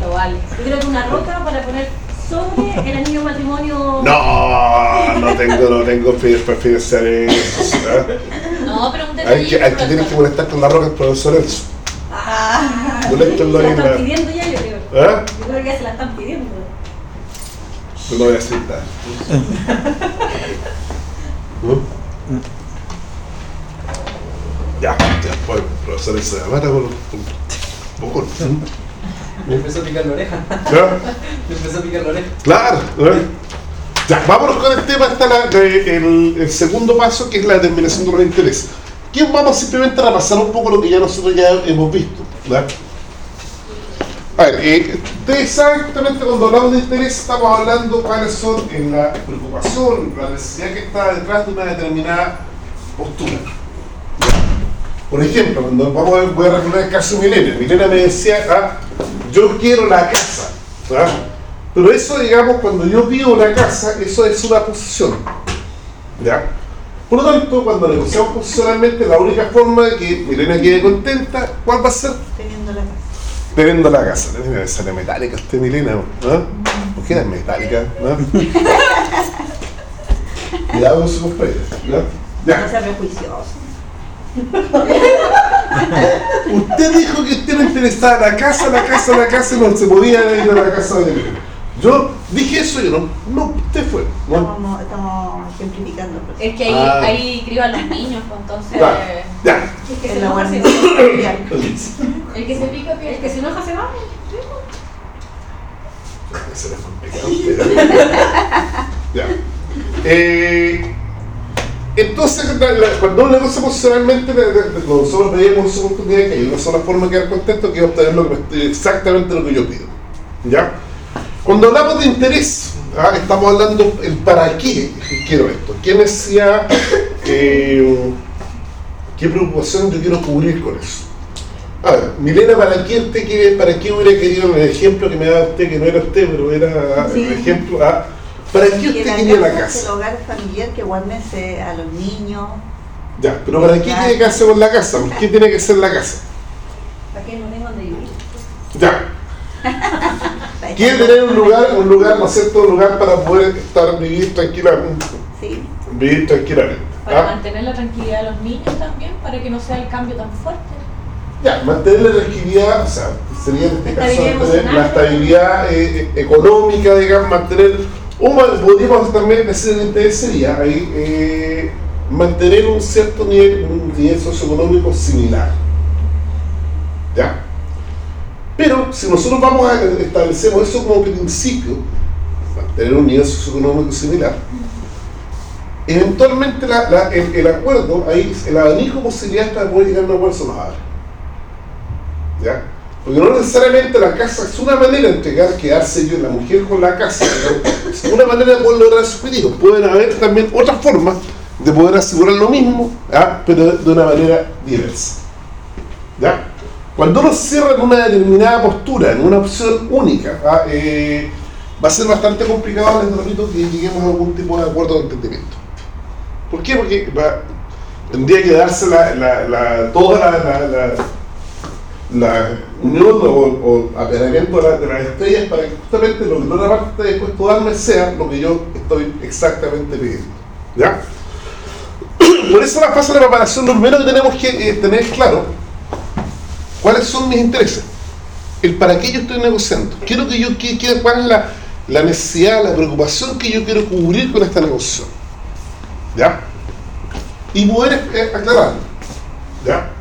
Lo vale. Yo creo que una roca para poner sobre el anillo de matrimonio. No, no tengo, no tengo eso. ¿eh? No, pero un que, hay que tienes que molestar con la roca el profesor Enzo. Ah, se la ahí. están pidiendo ya, yo creo. ¿Eh? Yo creo que ya se la están pidiendo. No lo voy a aceptar. ¿Mm? Ya, ya, pues, profesor Enzo me mata con con- con- Me empezó a picar la oreja. ¿Ya? Me empezó a picar la oreja. Claro. ¿eh? Ya, vámonos con el tema, está la- de- el, el segundo paso, que es la determinación de los intereses. Aquí vamos simplemente a repasar un poco lo que ya nosotros ya hemos visto. ¿verdad? A ver, eh, ustedes saben justamente cuando hablamos de interés estamos hablando cuáles son en la preocupación, la necesidad que está detrás de una determinada postura. Por ejemplo, cuando vamos a, voy a recordar el caso de Milena. Milena me decía, ah, yo quiero la casa. ¿ah? Pero eso, digamos, cuando yo pido una casa, eso es una posición. ¿Ya? Por lo tanto, cuando negociamos posicionalmente, la única forma de que Milena quede contenta, ¿cuál va a ser? Teniendo la casa. Teniendo la casa. Debe ser metálica usted, Milena. ¿no? ¿Por qué es metálica? ¿no? Cuidado con su compañera. ¿ya? No sea prejuicioso. Usted dijo que usted no interesaba la casa, la casa, la casa y no se podía ir a la casa de Milena. Yo dije eso y yo no. No, usted fue. Estamos, estamos ejemplificando. pues. Es que ahí, Ah. ahí crió a los niños, pues entonces. Ya. Ya. El que se En la enoja se va. El que se pica. El que se enoja se va. Eso era complicado, pero- ya. Eh, entonces, la- la- cuando uno negocia posicionalmente, la- nosotros veíamos esa oportunidad que hay una sola forma de quedar contento que es obtener lo que exactamente lo que yo pido. ¿Ya? Cuando hablamos de interés, ¿ah? estamos hablando el para qué quiero esto, qué necesidad, eh, qué preocupación yo quiero cubrir con eso. A ver, Milena, ¿para qué usted quiere, para qué hubiera querido el ejemplo que me da usted, que no era usted, pero era Sí. el ejemplo? ah, ¿Para qué usted la casa es el hogar familiar que guarnece a los niños. Ya, pero ¿para qué tiene que hacer con la casa? ¿Por qué tiene que ser la casa? Para que no tengan donde vivir. Ya, quiere tener un lugar, un lugar, ¿no es cierto? Un lugar para poder estar, vivir tranquilamente. Sí. Vivir tranquilamente. Para ¿ah? mantener la tranquilidad de los niños también, para que no sea el cambio tan fuerte. Ya, mantener la tranquilidad, o sea, sería en este caso mantener la estabilidad eh, eh, económica, digamos, mantener, o ma- podríamos el interés sería ahí, eh, mantener un cierto nivel, un nivel socioeconómico similar. ¿Ya? Pero si nosotros vamos a establecemos eso como principio, mantener un nivel socioeconómico similar, eventualmente el, acuerdo, ahí el abanico de posibilidades para poder llegar a un acuerdo abre. ¿Ya? Porque no necesariamente la casa es una manera de entregar, quedarse yo, la mujer con la casa, ¿no? es una manera de poder lograr su objetivo. Pueden haber también otras formas de poder asegurar lo mismo, ¿ah? pero de una manera diversa. ¿Ya? Cuando uno cierra en una determinada postura, en una opción única, ¿ah? Eh, va a ser bastante complicado, les repito, que lleguemos a algún tipo de acuerdo de entendimiento. ¿Por qué? Porque va- tendría que darse la, la- la- toda la- la unión o, o de, la- de las estrellas para que justamente lo que la otra parte esté dispuesto a darme sea lo que yo estoy exactamente pidiendo. ¿Ya? Por eso la fase de preparación, lo primero que tenemos que eh, tener claro cuáles son mis intereses, el para qué yo estoy negociando, quiero que yo que- cuál es la, la necesidad, la preocupación que yo quiero cubrir con esta negociación. ¿Ya? Y poder eh, aclararlo. ¿Ya?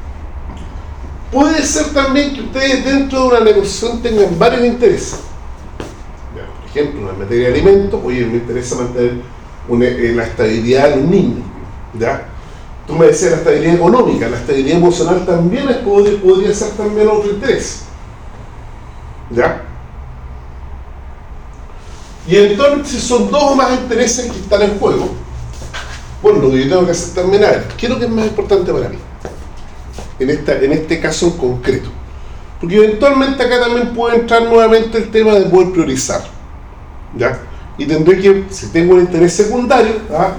Puede ser también que ustedes dentro de una negociación tengan varios intereses. Por ejemplo, en materia de alimentos, oye, me interesa mantener eh, la estabilidad de los niños. ¿Ya? Tú me decías la estabilidad económica, la estabilidad emocional también es, podría, ser también otro interés. ¿Ya? Y entonces, si son dos o más intereses que están en juego, bueno, lo que yo tengo que hacer es, ¿qué es lo que es más importante para mí? En, esta, en este caso en concreto. Porque eventualmente acá también puede entrar nuevamente el tema de poder priorizar. ¿Ya? Y tendré que, si tengo un interés secundario, ¿ah?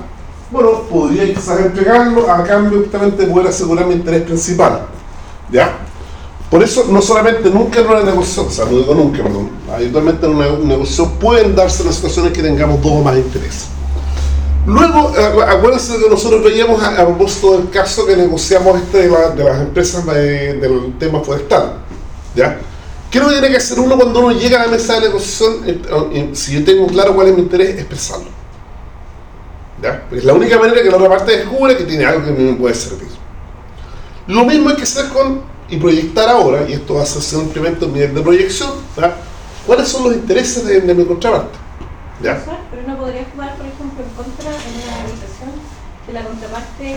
bueno, podría quizás entregarlo a cambio justamente de poder asegurar mi interés principal. ¿Ya? Por eso, no solamente nunca en una negociación, o sea, no digo nunca, perdón, habitualmente en una negociación pueden darse las situaciones que tengamos dos o más intereses. Luego, eh, acuérdense que nosotros veíamos a, a propósito del caso que negociamos este de, la- de las empresas de- del tema forestal. ¿Ya? ¿Qué es lo que tiene que hacer uno cuando uno llega a la mesa de negociación? Eh, si yo tengo claro cuál es mi interés, expresarlo. ¿Ya? Porque es la única manera que la otra parte descubre que tiene algo que me puede servir. Lo mismo hay que hacer con y proyectar ahora, y esto va a ser simplemente un nivel de proyección, ¿ya? ¿cuáles son los intereses de, mi contraparte? ¿Ya? Pero no podría jugar, por ejemplo, en contra en una negociación que la contraparte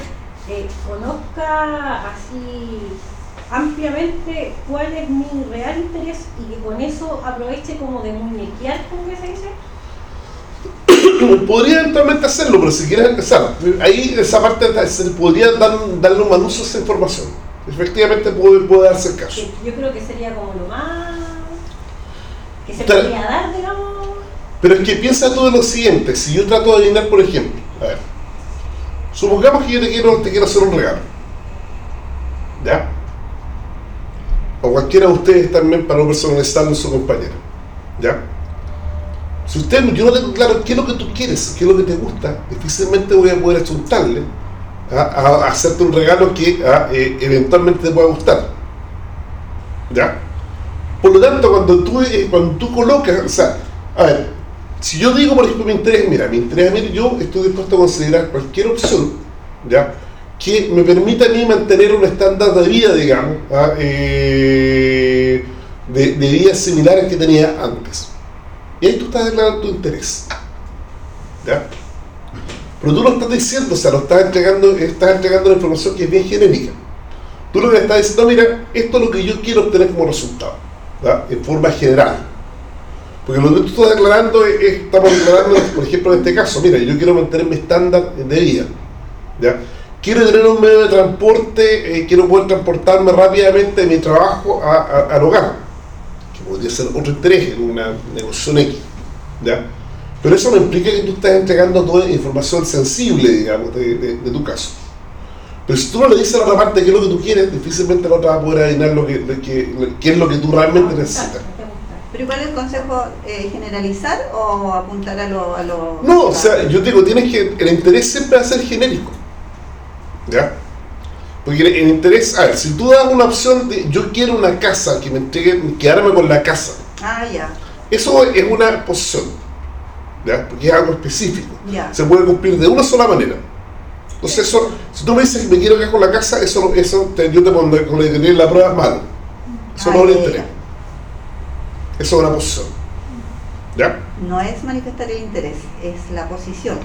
eh, conozca así ampliamente cuál es mi real interés y que con eso aproveche como de muñequear, como que se dice. Podría eventualmente hacerlo, pero si quieres empezar, ahí esa parte se podría dar, darle un mal uso a esa información. Efectivamente puede, puede darse el caso. Yo creo que sería como lo más que se podría dar, digamos. Pero es que piensa tú en lo siguiente, si yo trato de adivinar, por ejemplo, a ver, supongamos que yo te quiero, te quiero hacer un regalo, ¿ya? O cualquiera de ustedes también para no personalizarlo en su compañero, ¿ya? Si usted, yo no tengo claro qué es lo que tú quieres, qué es lo que te gusta, difícilmente voy a poder achuntarle a, a- a hacerte un regalo que ah, eh, eventualmente te pueda gustar, ¿ya? Por lo tanto, cuando tú, eh, cuando tú colocas, o sea, a ver, si yo digo, por ejemplo, mi interés, mira, mi interés, mira, yo estoy dispuesto a considerar cualquier opción, ¿ya? Que me permita a mí mantener un estándar de vida, digamos, ¿ah? Eh, de, de vida similar al que tenía antes. Y ahí tú estás declarando tu interés, ¿ya? Pero tú lo estás diciendo, o sea, lo estás entregando, estás entregando una información que es bien genérica. Tú lo que estás diciendo, mira, esto es lo que yo quiero obtener como resultado, ¿ya? en forma general. Porque lo que tú estás declarando es, es- estamos declarando, por ejemplo, en este caso, mira, yo quiero mantener mi estándar de vida. ¿ya? Quiero tener un medio de transporte, eh, quiero poder transportarme rápidamente de mi trabajo a- al hogar, que podría ser otro interés en una negociación X. ¿ya? Pero eso no implica que tú estés entregando toda información sensible, digamos, de, de- tu caso. Pero si tú no le dices a la otra parte qué es lo que tú quieres, difícilmente la otra va a poder adivinar lo que, que- qué es lo que tú realmente necesitas. ¿Pero cuál es el consejo? Eh, ¿Generalizar o apuntar a lo...? A lo No, o sea, yo digo, tienes que. El interés siempre va a ser genérico. ¿Ya? Porque el el interés. A ver, si tú das una opción de yo quiero una casa, que me entregue, quedarme con la casa, Ah, ya, eso es una posición. ¿Ya? Porque es algo específico. ya. Se puede cumplir de una sola manera. Entonces, eso, si tú me dices que me quiero quedar con la casa, eso, eso te- yo te pondré con la prueba malo. Eso no Ah, es una posición. ¿Ya? No es manifestar el interés, es la posición.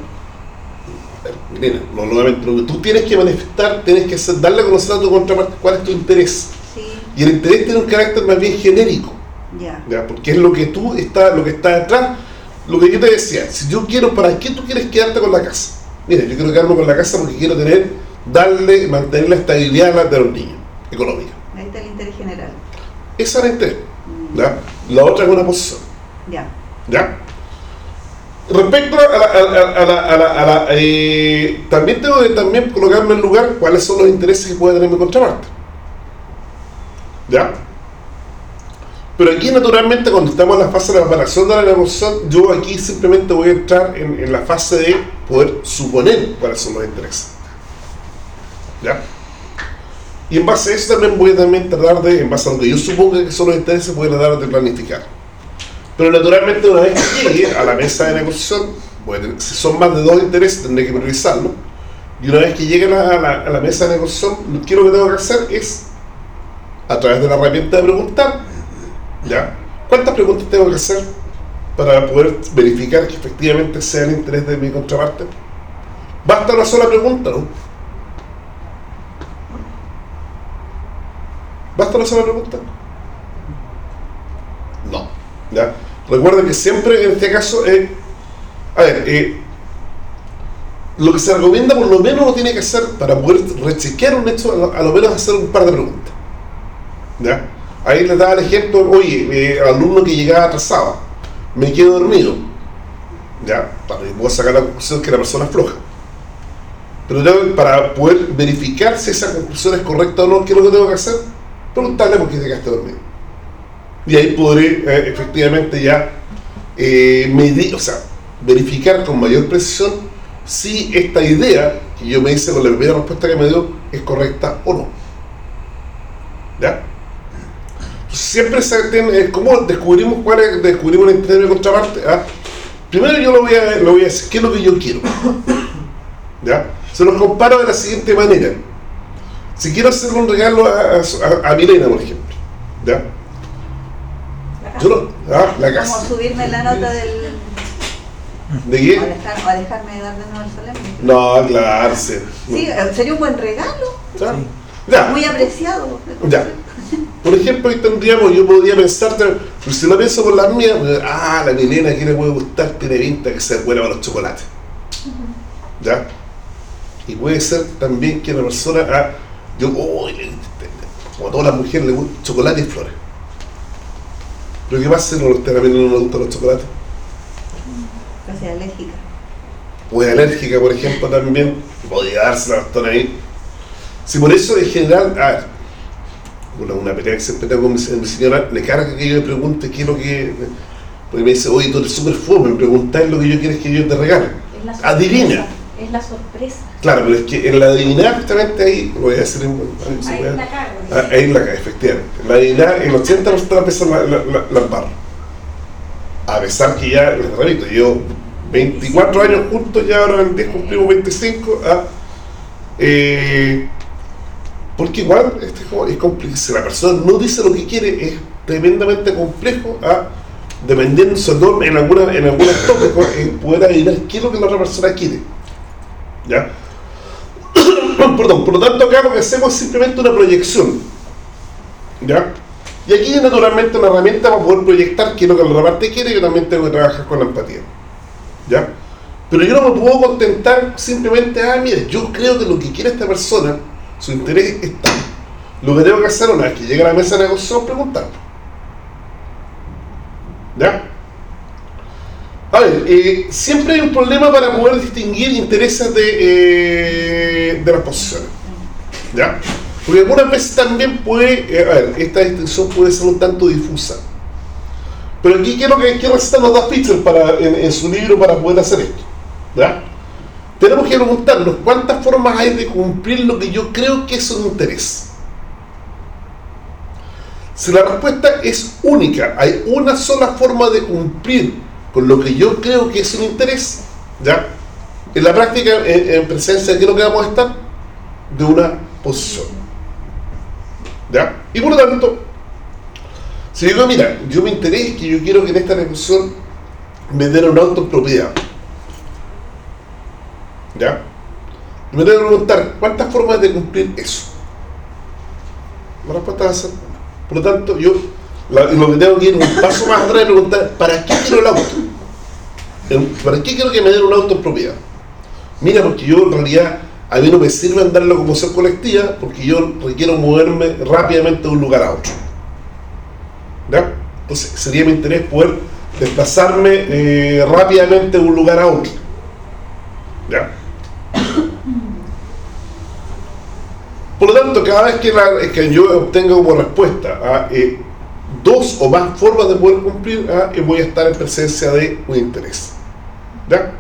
Mira, no, nuevamente, lo que tú tienes que manifestar, tienes que hacer- darle a conocer a tu contraparte cuál es tu interés. Sí, Y el interés tiene un carácter más bien genérico, ya. ¿ya? porque es lo que tú está, lo que está detrás. Lo que yo te decía, si yo quiero, ¿para qué tú quieres quedarte con la casa? Mira, yo quiero quedarme con la casa porque quiero tener, darle, mantener la estabilidad de los niños, económica. Ahí está el interés general. Esa es el interés. ¿Ya? La otra es una posición. Ya. ¿Ya? Respecto a la, a la- a la- a la- a la, eh, también tengo que también colocarme en lugar cuáles son los intereses que puede tener mi contraparte. ¿Ya? Pero aquí naturalmente cuando estamos en la fase de la preparación de la negociación, yo aquí simplemente voy a entrar en, en la fase de poder suponer cuáles son los intereses. ¿Ya? Y en base a eso también voy a también tratar de, en base a lo que yo suponga que son los intereses, voy a tratar de planificar. Pero naturalmente una vez que llegue a la mesa de negociación, tener- si son más de dos intereses tendré que priorizarlo. Y una vez que llegue a la, a la- a la mesa de negociación, lo que tengo que hacer es, a través de la herramienta de preguntar, ¿ya? ¿Cuántas preguntas tengo que hacer para poder verificar que efectivamente sea el interés de mi contraparte? ¿Basta una sola pregunta, no? ¿Basta sola pregunta? No. ¿ya? Recuerden que siempre en este caso, eh, a ver, eh, lo que se recomienda por lo menos lo tiene que hacer para poder rechequear un hecho, a lo, menos hacer un par de preguntas. ¿ya? Ahí les daba el ejemplo, oye, eh, alumno que llegaba atrasado, me quedo dormido. ¿Ya? Para que puedo sacar la conclusión que la persona es floja. Pero para poder verificar si esa conclusión es correcta o no, ¿qué es lo que tengo que hacer? Preguntarle por qué te quedaste dormido. Y ahí podré eh, efectivamente ya eh, medir, o sea, verificar con mayor precisión si esta idea que yo me hice con la primera respuesta que me dio es correcta o no. ¿Ya? Siempre se tiene, ¿cómo descubrimos cuál es, descubrimos el interés de contraparte? ¿Ah? Primero yo lo voy, a, lo voy a decir, ¿qué es lo que yo quiero? ¿Ya? Se los comparo de la siguiente manera. Si quiero hacerle un regalo a, a, a Milena, por ejemplo, ¿ya? La casa. Yo no, ah, la Como casa. subirme la nota del... ¿De O, qué? dejar- o dejarme dar de nuevo el solemne. No, claro, sí. Sí, eh, sería un buen regalo. ¿Ya? Ya. Muy apreciado. Ya. Por ejemplo, ahí tendríamos, yo podría pensar, pero si lo pienso por las mías, pues, ah, la Milena que le puede gustar tiene pinta que sea buena para los chocolates. ¿Ya? Y puede ser también que la persona, ah, yo, oh, como a todas las mujeres le gustan chocolate y flores. Pero ¿qué pasa si no, a la Milena no le gustan los chocolates? Casi alérgica. o es alérgica, por ejemplo, también, podría darse la bastón ahí. Si por eso, en general, a ver, una, una pelea que siempre tengo con mi, señora, le carga que yo le pregunte qué es lo que... Porque me dice, oye, tú eres súper fome, me preguntás lo que yo quieres que yo te regale. Es. Adivina. Es la sorpresa. Claro, pero es que en la adivinar, justamente ahí, lo voy a decir en... ahí se Ahí la cago. Ah, Ahí la cae, efectivamente. La adivinar, el 80% de las veces la, la, la, la. A pesar que ya, les repito, yo 24 años juntos, ya ahora en el 10 cumplimos 25. ah, eh, porque igual este juego es complejo. Si la persona no dice lo que quiere, es tremendamente complejo, ah, dependiendo, sobre todo en, alguna, en en poder adivinar qué es lo que la otra persona quiere. ¿Ya? Perdón, por lo tanto acá lo que hacemos es simplemente una proyección. ¿Ya? Y aquí naturalmente una herramienta para poder proyectar qué es lo que la otra parte quiere yo también tengo que trabajar con la empatía. ¿Ya? Pero yo no me puedo contentar simplemente, ah, mira, yo creo que lo que quiere esta persona, su interés es tal. Lo que tengo que hacer una vez que llegue a la mesa de negociación es preguntar. ¿Ya? A ver, eh, siempre hay un problema para poder distinguir intereses de, eh, de las posiciones. ¿Ya? Porque algunas veces también puede, eh, a ver, esta distinción puede ser un tanto difusa. Pero aquí quiero que quiero recitar los dos features para, en, en su libro para poder hacer esto. ¿Ya? Tenemos que preguntarnos cuántas formas hay de cumplir lo que yo creo que es un interés. Si la respuesta es única, hay una sola forma de cumplir con lo que yo creo que es un interés, ¿ya? En la práctica, en, en presencia de qué es lo que vamos a estar, de una posición. ¿Ya? Y por lo tanto, si digo, mira, yo me interés que yo quiero que en esta negociación me den un auto en propiedad. Me tengo que preguntar, ¿cuántas formas de cumplir eso? La respuesta va a ser. Por lo tanto, yo la- lo que tengo que ir un paso más atrás y preguntar, ¿para qué quiero el auto? ¿Para qué quiero que me den un auto en propiedad? Mira, porque yo en realidad a mí no me sirve andar en locomoción colectiva porque yo requiero moverme rápidamente de un lugar a otro. ¿Ya? Entonces sería mi interés poder desplazarme eh, rápidamente de un lugar a otro. ¿Ya? Por lo tanto, cada vez que, la- que yo obtenga como respuesta a eh, dos o más formas de poder cumplir, ah, eh, voy a estar en presencia de un interés. ¿Ya?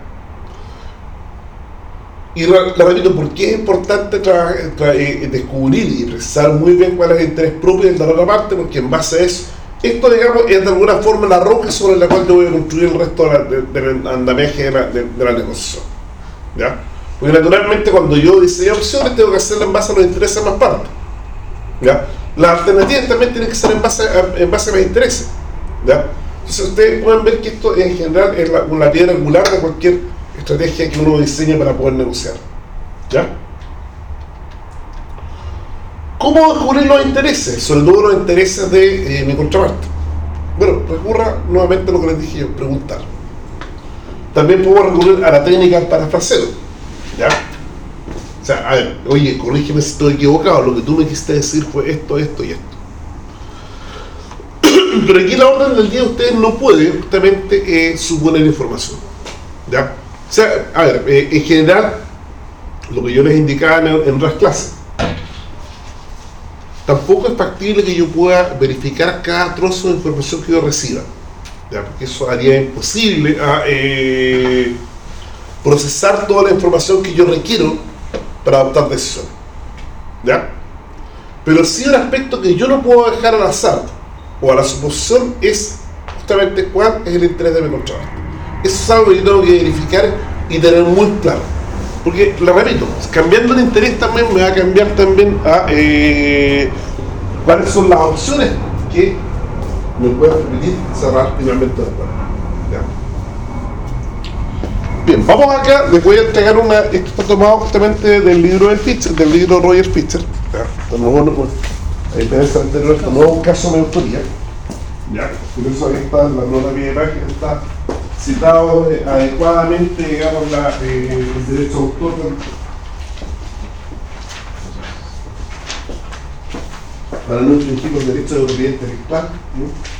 Y repito, ¿por qué es importante eh, descubrir y precisar muy bien cuál es el interés propio de la otra parte? Porque en base a eso, esto, digamos, es de alguna forma la roca sobre la cual yo voy a construir el resto de la- de- del andamiaje de la, de- de la negociación. ¿Ya? Porque naturalmente cuando yo diseño opciones tengo que hacerla en base a los intereses de más partes. ¿Ya? Las alternativas también tienen que ser en base a, en base a los intereses. ¿Ya? Entonces ustedes pueden ver que esto en general es la, piedra angular de cualquier estrategia que uno diseñe para poder negociar. ¿Ya? ¿Cómo descubrir los intereses? Sobre todo los intereses de eh, mi contraparte. Bueno, recurra nuevamente a lo que les dije yo, preguntar. También puedo recurrir a la técnica del parafraseo. ¿Ya? Sea, a ver, oye, corrígeme si estoy equivocado, lo que tú me quisiste decir fue esto, esto y esto. Pero aquí la orden del día ustedes no pueden justamente eh, suponer información. ¿Ya? O sea, a ver, eh, en general, lo que yo les indicaba en, en otras clases, tampoco es factible que yo pueda verificar cada trozo de información que yo reciba. ¿ya? Porque eso haría imposible a, eh, procesar toda la información que yo requiero para adoptar decisiones. ¿Ya? Pero sí un aspecto que yo no puedo dejar al azar o a la suposición es justamente cuál es el interés de mi contrato. Eso es algo que yo tengo que verificar y tener muy claro. Porque, le repito, cambiando el interés también me va a cambiar también a eh, cuáles son las opciones que me puedan permitir cerrar finalmente el acuerdo. Bien, vamos acá, les voy a entregar una, esto está tomado justamente del libro del Pitcher, del libro Roger Pitcher, ¿ya? Nuevo, no, a diferencia del anterior, esto no es un caso de autoría, ¿ya? Por eso ahí está, la nota de página está citado eh, adecuadamente, digamos, la, eh, el derecho de autor para no infringir los derechos de propiedad intelectual. ¿no?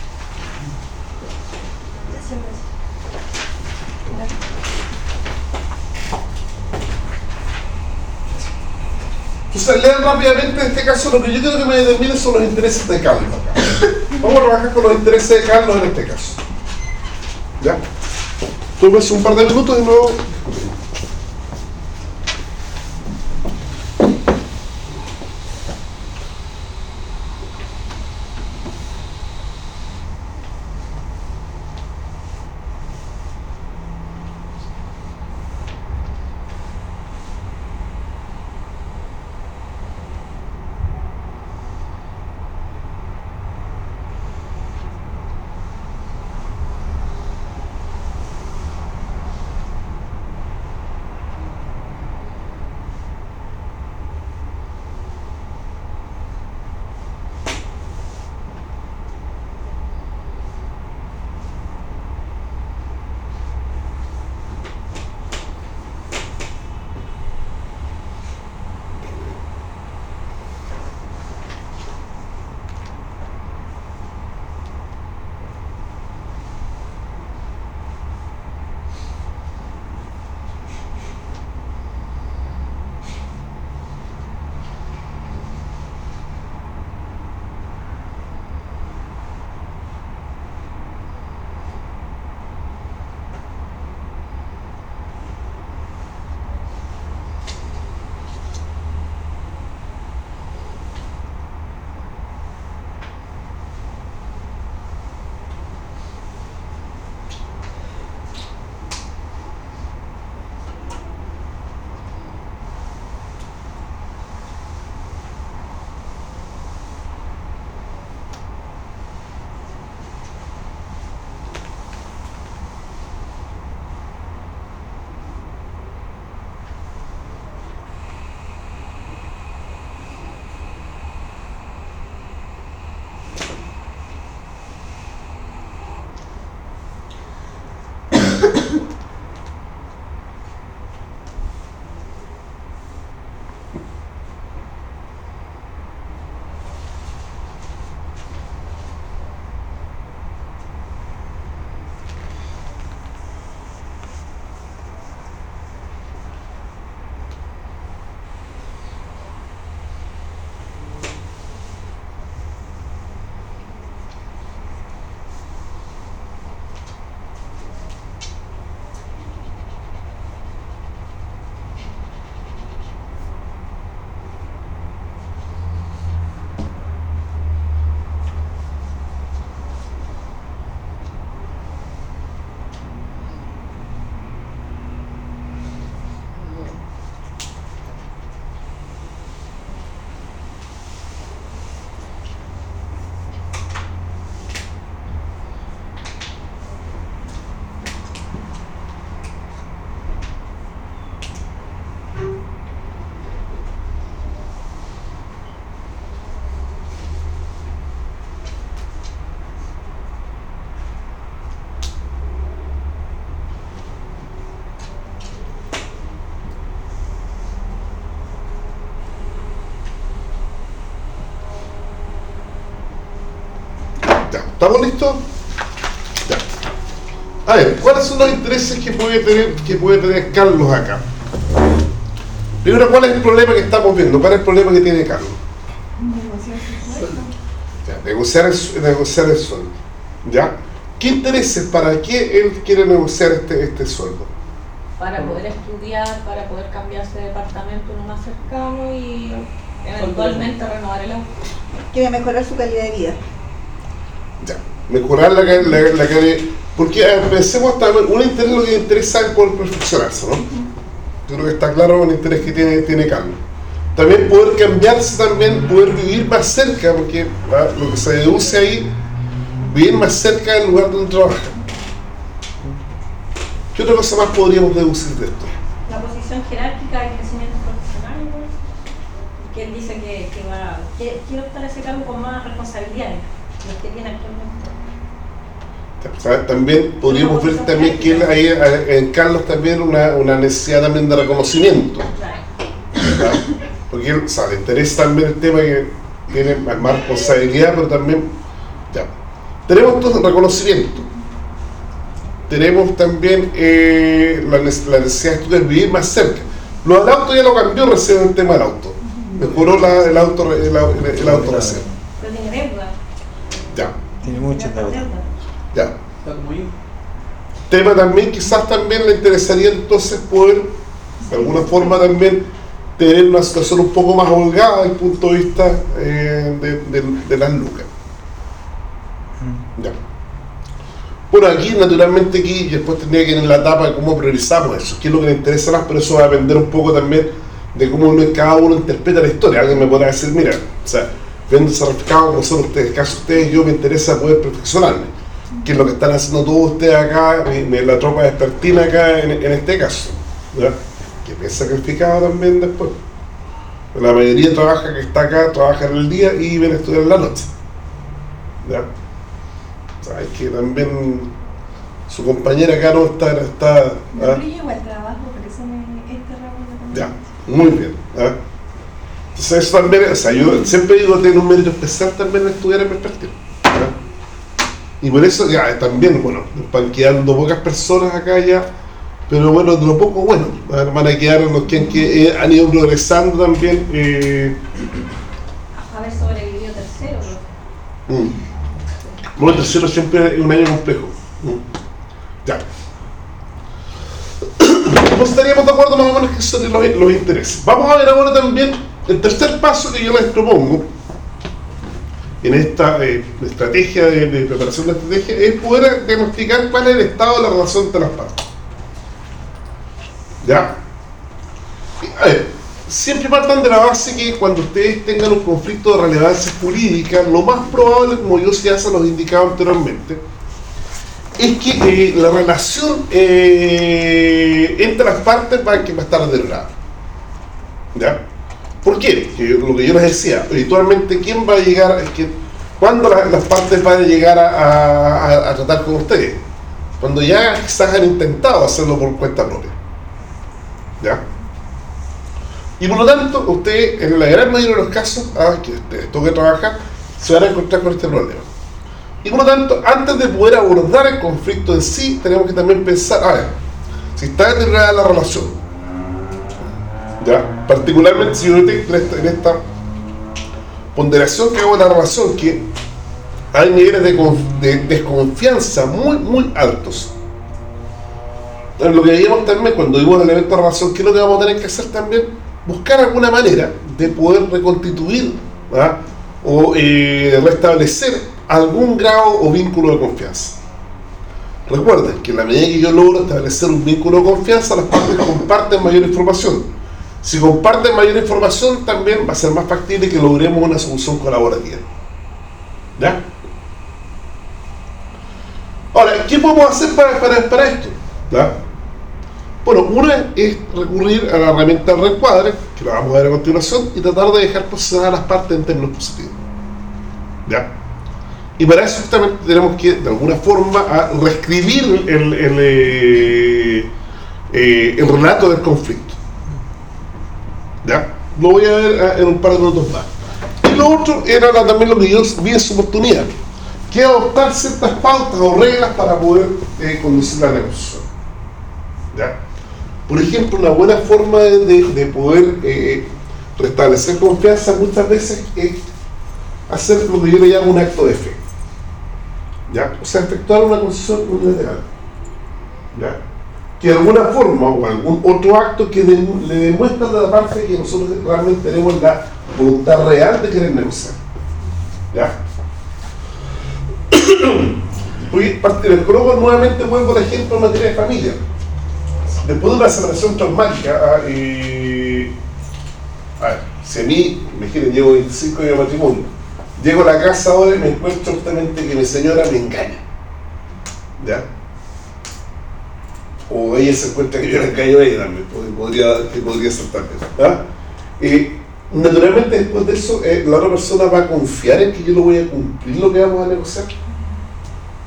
Entonces, lean rápidamente en este caso lo que yo quiero que me determinen son los intereses de Carlos acá. Vamos a trabajar con los intereses de Carlos en este caso. ¿Ya? Tómense un par de minutos y luego ¿estamos listos? Ya. A ver, ¿cuáles son los intereses que puede tener, que puede tener Carlos acá? Primero, ¿cuál es el problema que estamos viendo? ¿Cuál es el problema que tiene Carlos? negociar el, negociar el sueldo. ¿Ya? ¿Qué intereses? ¿Para qué él quiere negociar este, este sueldo? para poder estudiar, para poder cambiarse de departamento en uno más cercano y eventualmente renovar el auto. Quiere mejorar su calidad de vida. Ya. Mejorar la, la, la calidad. Porque pensemos también, un interés lo que interesa es poder perfeccionarse, ¿no? Yo creo que está claro el interés que tiene, tiene Carlos. También poder cambiarse, también poder vivir más cerca, porque ah, lo que se deduce ahí, vivir más cerca del lugar donde trabaja. ¿Qué otra cosa más podríamos deducir de esto? La posición jerárquica de crecimiento profesional, ¿no? que él dice que, que va, quiere optar a ese cargo con más responsabilidades, los que tiene actualmente. O sea, también podríamos ver también que él ahí, eh, en Carlos también una, una necesidad también de reconocimiento. Porque o sea, le interesa también el tema que tiene más, responsabilidad, pero también ya. Tenemos entonces reconocimiento. Tenemos también eh, la, nece- la necesidad de vivir más cerca. Lo del auto ya lo cambió recién el tema del auto. Mejoró la- el auto el auto recién. Pero tiene deuda. Ya, tema también quizás también le interesaría entonces poder de alguna forma también tener una situación un poco más holgada desde el punto de vista eh, de, de- de las lucas. Ya. Bueno, aquí naturalmente aquí y después tendría que ir en la etapa de cómo priorizamos eso, qué es lo que le interesa más, pero eso va a depender un poco también de cómo uno, cada uno interpreta la historia. Alguien me podrá decir, mira, o sea, viéndose reflejado como son ustedes, el caso de ustedes, yo me interesa poder perfeccionarme, que es lo que están haciendo todos ustedes acá, mi- mi- la tropa de expertina acá en, en este caso, ¿ya? que es sacrificado también después. La mayoría trabaja que está acá, trabaja en el día y viene a estudiar en la noche. ¿ya? O sea, hay que también su compañera acá no está, está Me ¿ah? brilla igual trabajo, por eso me, este ramo ya, muy bien. ¿ah? Entonces eso también, o sea, yo siempre digo tiene un mérito especial también estudiar en perspectiva. ¿ya? Y por eso ya también, bueno, van quedando pocas personas acá ya, pero bueno, de lo poco bueno, van a quedar los que han, que, eh, han ido progresando también. eh, Haber sobrevivido tercero, ¿no? Mm. Bueno, el tercero siempre es un año complejo. Mm. Ya. Pues estaríamos de acuerdo más o menos que son los, los intereses. Vamos a ver ahora también el tercer paso que yo les propongo en esta eh, estrategia de, preparación de estrategia es poder diagnosticar cuál es el estado de la relación entre las partes. ¿Ya? A ver, siempre partan de la base que cuando ustedes tengan un conflicto de relevancia jurídica, lo más probable, como yo se los indicaba anteriormente, es que eh, la relación eh, entre las partes va, va a estar deteriorada. ¿Ya? ¿Por qué? Lo que yo les decía, habitualmente, ¿quién va a llegar? Es que, ¿Cuándo la- las partes van a llegar a tratar con ustedes? Cuando ya quizás han intentado hacerlo por cuenta propia. ¿Ya? Y por lo tanto, usted, en la gran mayoría de los casos, ah, que les toque trabajar, se van a encontrar con este problema. Y por lo tanto, antes de poder abordar el conflicto en sí, tenemos que también pensar, a ver, si está deteriorada la relación, ¿ya? Particularmente si en esta, en esta ponderación que hago de la relación, que hay niveles de, conf- de desconfianza muy, muy altos. Entonces, lo que veíamos también cuando vimos el elemento de relación, ¿qué es lo que vamos a tener que hacer también? Buscar alguna manera de poder reconstituir ¿ah? o eh, restablecer algún grado o vínculo de confianza. Recuerden que en la medida que yo logro establecer un vínculo de confianza, las partes comparten mayor información. Si comparten mayor información, también va a ser más factible que logremos una solución colaborativa. ¿Ya? Ahora, ¿qué podemos hacer para, para, para esto? Bueno, una es recurrir a la herramienta reencuadre, que la vamos a ver a continuación, y tratar de dejar posicionadas las partes en términos positivos. ¿Ya? Y para eso justamente tenemos que, de alguna forma, reescribir el, el, eh, eh, el relato del conflicto. ¿Ya? Lo voy a ver ah, en un par de minutos más. Y lo otro era también lo que yo vi en su oportunidad, que adoptar ciertas pautas o reglas para poder eh, conducir la negociación. ¿Ya? Por ejemplo, una buena forma de, de- de poder eh, restablecer confianza muchas veces es hacer lo que yo le llamo un acto de fe. ¿Ya? O sea, efectuar una concesión unilateral. ¿Ya? Que de alguna forma o algún otro acto que de- le demuestra a la parte que nosotros realmente tenemos la voluntad real de querer negociar. ¿Ya? Porque les coloco nuevamente vuelvo al ejemplo en materia de familia. Después de una separación traumática, ah, eh, a ver, si a mí, imaginen, llevo 25 años de matrimonio, llego a la casa ahora y me encuentro justamente que mi señora me engaña. ¿Ya? O ella se encuentra que yo la a ella también, pod- podría, podría también. ¿ya? Eh, naturalmente después de eso, eh, la otra persona va a confiar en que yo lo voy a cumplir lo que vamos a negociar.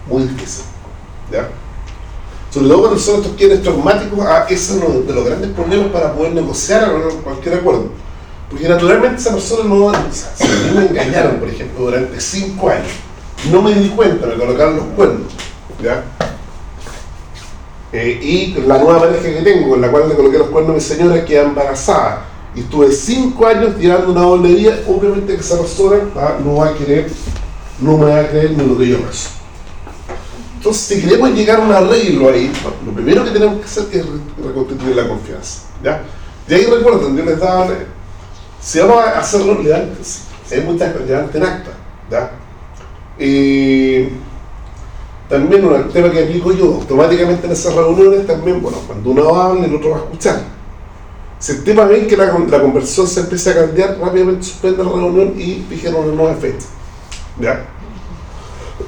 Muy difícil. ¿Ya? Sobre todo cuando son estos quienes traumáticos, ah, ese es uno de los grandes problemas para poder negociar cualquier acuerdo. Porque naturalmente esa persona no, o sea, si a mí me engañaron, por ejemplo, durante cinco años, no me di cuenta, me colocaron los cuernos, ¿ya? Eh, y la nueva pareja que tengo, con la cual le coloqué los cuernos a mi señora, queda embarazada. Y estuve cinco años tirando una doble vida, obviamente que esa persona ah, no va a querer, no me va a creer ni lo que yo rezo. Entonces, si queremos llegar a un arreglo ahí, lo primero que tenemos que hacer es re- reconstituir la confianza. ¿ya? Y ahí recuerden, yo les daba, si vamos a hacerlo levantes, si hay muchas levantes en acta. ¿ya? Y también un tema que aplico yo, automáticamente en esas reuniones, también, bueno, cuando uno habla, el otro va a escuchar. Si el tema ven que la, la conversación se empieza a cambiar, rápidamente suspende la reunión y fijen una nueva fecha. ¿Ya?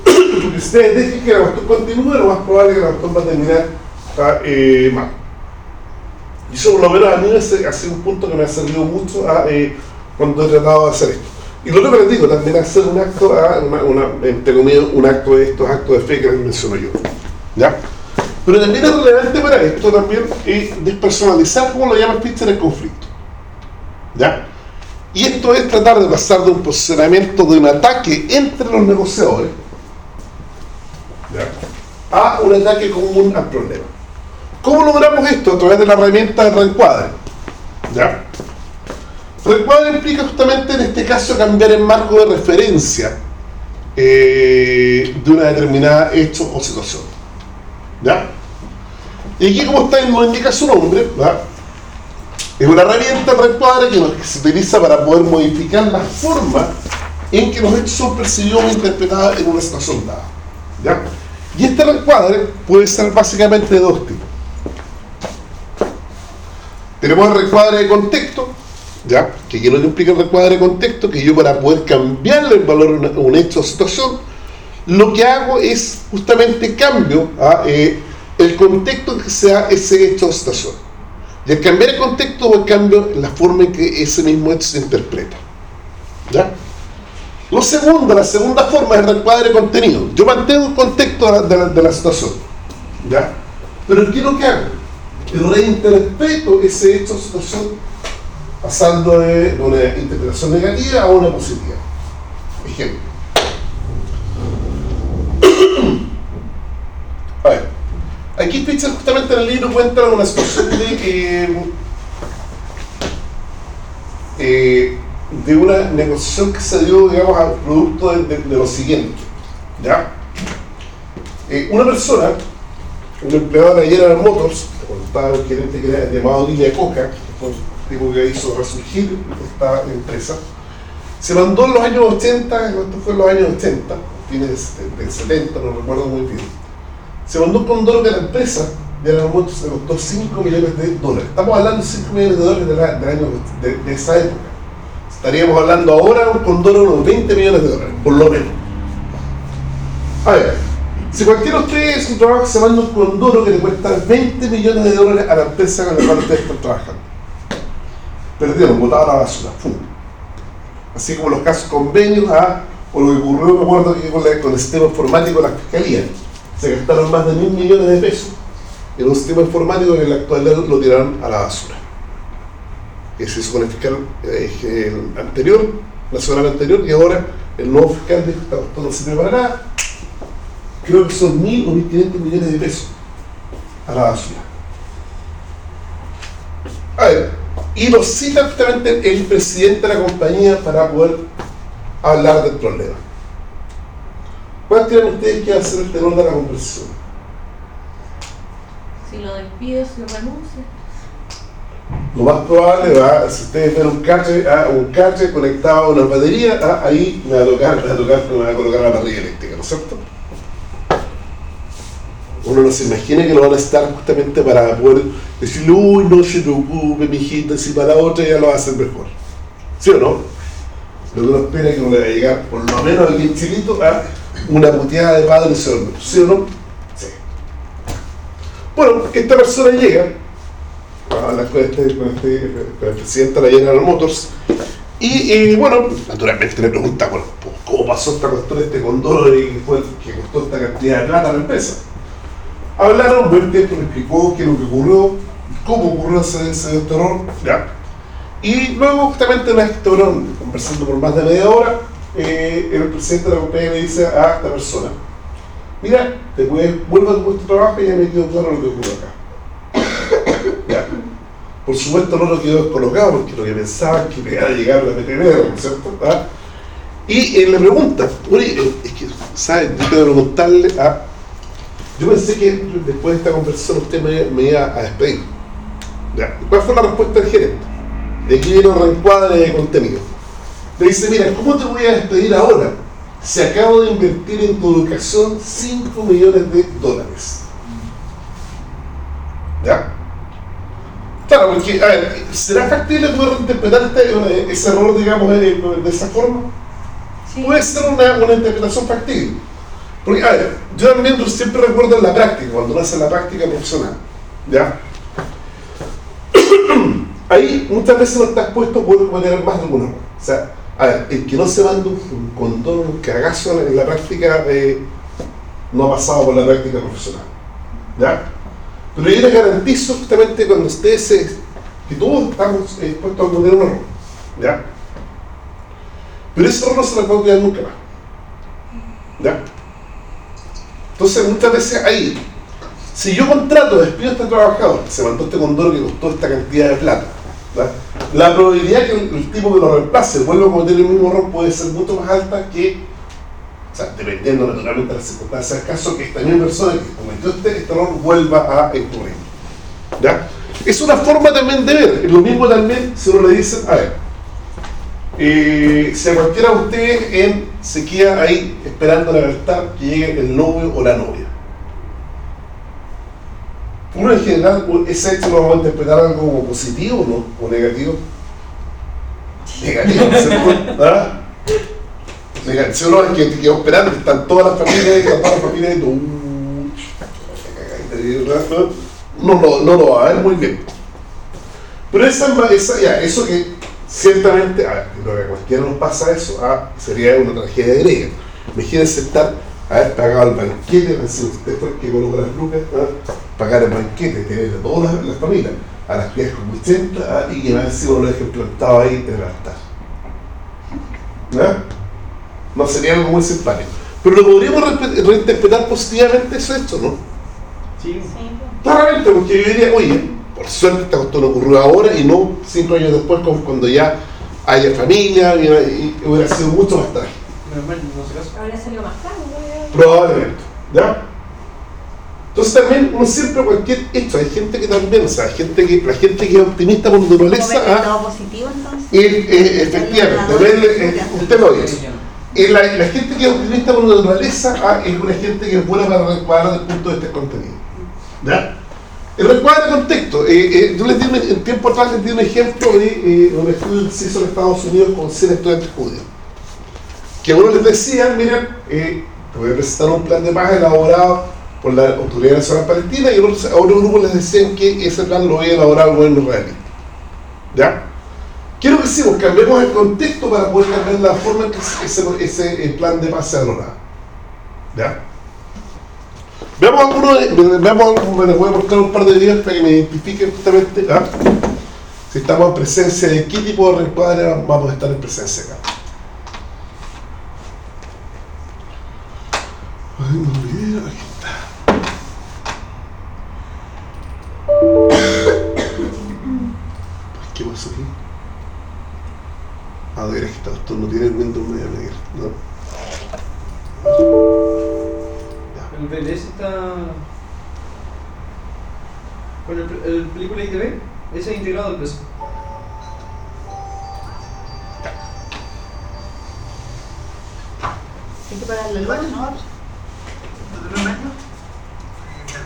Si ustedes dejen que la cuestión continúe, lo más probable es que la cuestión va a terminar ah, eh, mal. Y eso por lo menos a mí ha sido un punto que me ha servido mucho ah, eh, cuando he tratado de hacer esto. Y lo que les digo, también hacer un acto, una, una, entre comillas, un acto de estos actos de fe que les menciono yo. ¿Ya? Pero también es relevante para esto también eh, despersonalizar, como lo llama Spitzer, el conflicto. ¿Ya? Y esto es tratar de pasar de un posicionamiento de un ataque entre los negociadores ¿ya? a un ataque común al problema. ¿Cómo logramos esto? A través de la herramienta de reencuadre. ¿Ya? Reencuadre implica justamente en este caso cambiar el marco de referencia eh, de una determinada hecho o situación. ¿Ya? Y aquí, como está, nos indica su nombre, ¿ya? es una herramienta reencuadre que, que se utiliza para poder modificar la forma en que los hechos son percibidos o interpretados en una situación dada. ¿ya? Y este reencuadre puede ser básicamente de dos tipos. Tenemos el recuadre de contexto, ¿ya? que aquí no implica el recuadre de contexto, que yo para poder cambiarle el valor a un hecho o situación, lo que hago es justamente cambio a, eh, el contexto que sea ese hecho o situación. Y al cambiar el contexto, pues cambio la forma en que ese mismo hecho se interpreta. ¿Ya? Lo segundo, la segunda forma es el recuadre de contenido. Yo mantengo el contexto de la, situación. ¿Ya? Pero ¿qué es lo que hago? Reinterpreto ese hecho o situación pasando de una interpretación negativa a una positiva. Ejemplo. A ver, aquí Spitzer justamente en el libro cuenta una situación de, eh, de una negociación que se dio, digamos, al producto de, lo siguiente. ¿Ya? Eh, una persona, un empleado de la General Motors, estaba el gerente que era llamado Lilia Coca, que que hizo resurgir esta empresa, se mandó en los años 80, esto fue en los años 80, fines del 70, no recuerdo muy bien, se mandó un condoro de la empresa de la Motors le costó 5 millones de dólares. Estamos hablando de 5 millones de dólares de, la- del año, de, esa época. Estaríamos hablando ahora un condoro de unos 20 millones de dólares, por lo menos. A ver, si cualquiera de ustedes que se manda un condoro que le cuesta 20 millones de dólares a la empresa con la cual ustedes están trabajando. Perdieron, botaron a la basura. ¡Fum! Así como los casos convenios a, o lo que ocurrió, me acuerdo que con, el sistema informático de la fiscalía. Se gastaron más de mil millones de pesos en un sistema informático que en la actualidad lo tiraron a la basura. Que se hizo con el fiscal eh, anterior, la semana anterior, y ahora el nuevo fiscal dijo que esto no. Creo que son mil o mil quinientos millones de pesos a la basura. A ver, y lo cita justamente el presidente de la compañía para poder hablar del problema. ¿Cuál creen ustedes que va a ser el tenor de la conversación? Si lo despides, lo renuncia. Lo más probable va, si ustedes ven un cache, ah, un cache conectado a una batería, ah, ahí me va a tocar, me va a tocar, me va a colocar la parrilla eléctrica, ¿no es cierto? Uno no se imagina que lo van a estar justamente para poder decirle, uy, no se preocupe, mijita, si para la otra ya lo va a hacer mejor. ¿Sí o no? Lo que uno espera es que uno le va a llegar, por lo menos aquí en Chilito, a una puteada de padre y. ¿Sí o no? Sí. Bueno, esta persona llega, a hablar con, este, con, este, con el presidente de la General Motors, y, y, bueno, naturalmente le pregunta, bueno, ¿cómo pasó esta cuestión, este condor y que, fue, que costó esta cantidad de plata a la empresa? Hablaron, buen le explicó qué es lo que ocurrió, cómo ocurrió ese, ese terror, ya. Y luego, justamente en este terror, conversando por más de media hora, eh, el presidente de la compañía le dice a esta persona, mira, te puedes, a tu trabajo y ya me quedó claro lo que ocurrió acá. Por supuesto no lo quedó descolocado porque lo que pensaba es que le iba a llegar la PTR, ¿no es cierto? ¿Ah? Y él le pregunta, eh, es que, ¿sabes? Yo quiero preguntarle a... Yo pensé que después de esta conversación usted me, me iba a despedir. ¿Ya? ¿Cuál fue la respuesta del gerente? De aquí viene un reencuadre de contenido. Le dice, mira, ¿cómo te voy a despedir ahora? Si acabo de invertir en tu educación 5 millones de dólares. ¿Ya? Claro, porque, a ver, ¿será factible poder interpretar este, ese error, digamos, de, de esa forma? Sí. Puede ser una, una interpretación factible. Porque, a ver, yo también siempre recuerdo en la práctica, cuando uno hace la práctica profesional, ¿ya? Ahí muchas veces no estás puesto por tener más de uno. O sea, a ver, el que no se manda un, condón, un cagazo en la práctica, eh, no ha pasado por la práctica profesional. ¿Ya? Pero yo les garantizo justamente cuando ustedes se, que todos estamos expuestos a cometer un error. ¿Ya? Pero ese error no se lo puede olvidar nunca más. ¿Ya? Entonces muchas veces ahí, si yo contrato, despido a este trabajador, se mandó este condoro que costó esta cantidad de plata, la probabilidad que el, tipo que lo reemplace vuelva a cometer el mismo error puede ser mucho más alta que, o sea, dependiendo naturalmente de las circunstancias del caso, que esta misma persona que cometió este, este error vuelva a incurrir. ¿Ya? Es una forma también de ver, lo mismo también si uno le dice, a ver, eh, si a cualquiera de ustedes en, se queda ahí esperando la verdad que llegue el novio o la novia. Uno en general, ese hecho lo vamos a interpretar algo como positivo ¿no? o negativo. Negativo. ¿Ah? Negativo. Uno es que te quedó esperando, están todas las familias, están todas las familias y tú, no, no, no lo va a ver muy bien. Pero esa, esa ya, eso que ciertamente, a ver, creo que a cualquiera nos pasa eso, ah, sería una tragedia griega. Imagínense estar, haber pagado el banquete, usted fue el que colocó las lucas, ah, pagar el banquete, tener a todas las, las familias, a las piezas como 80, ah, y que más encima lo dejen plantado ahí en el altar. ¿Ah? No sería algo muy simpático. Pero lo podríamos re- reinterpretar positivamente eso hecho, ¿no? Sí. Claramente, porque yo diría, oye, por suerte esta cuestión ocurrió ahora y no cinco años después, cuando ya haya familia y, y hubiera sido mucho más caso. Habría salido más ¿no? Probablemente, ¿ya? Entonces también uno siempre cualquier hecho, hay gente que también, o sea, gente que, la gente que es optimista por ¿Cómo naturaleza, ah, positivo entonces? y, eh, efectivamente, eh, usted lo dice. Y la, la gente que es optimista por naturaleza ah, es una gente que es buena para recuadrar desde el punto de este contenido. ¿Ya? El recuadro de contexto. Eh, eh, yo les di un, tiempo atrás les di un ejemplo de un estudio que se hizo en Estados Unidos con 100 estudiantes judíos. Que uno les decía, miren, eh, te voy a presentar un plan de paz elaborado por la Autoridad Nacional Palestina y otros- a otro grupo les decían que ese plan lo había elaborado el gobierno israelí. ¿Ya? ¿Qué es lo que hicimos? Cambiamos el contexto para poder cambiar la forma en que ese, plan de paz se valoraba. ¿Ya? Veamos algunos, de- veamos, algunos- les voy a mostrar un par de videos para que me identifiquen justamente ¿ah? si estamos en presencia de qué tipo de reencuadre vamos a estar en presencia acá. Ay, no olvidé, aquí está. ¿Qué pasó aquí? Ah, de veras que esto no tiene el Windows Media Player, ¿no? El VLS está. Con el, el película ITV, ese es integrado al PC. Hay que pagarle el bono, ¿no?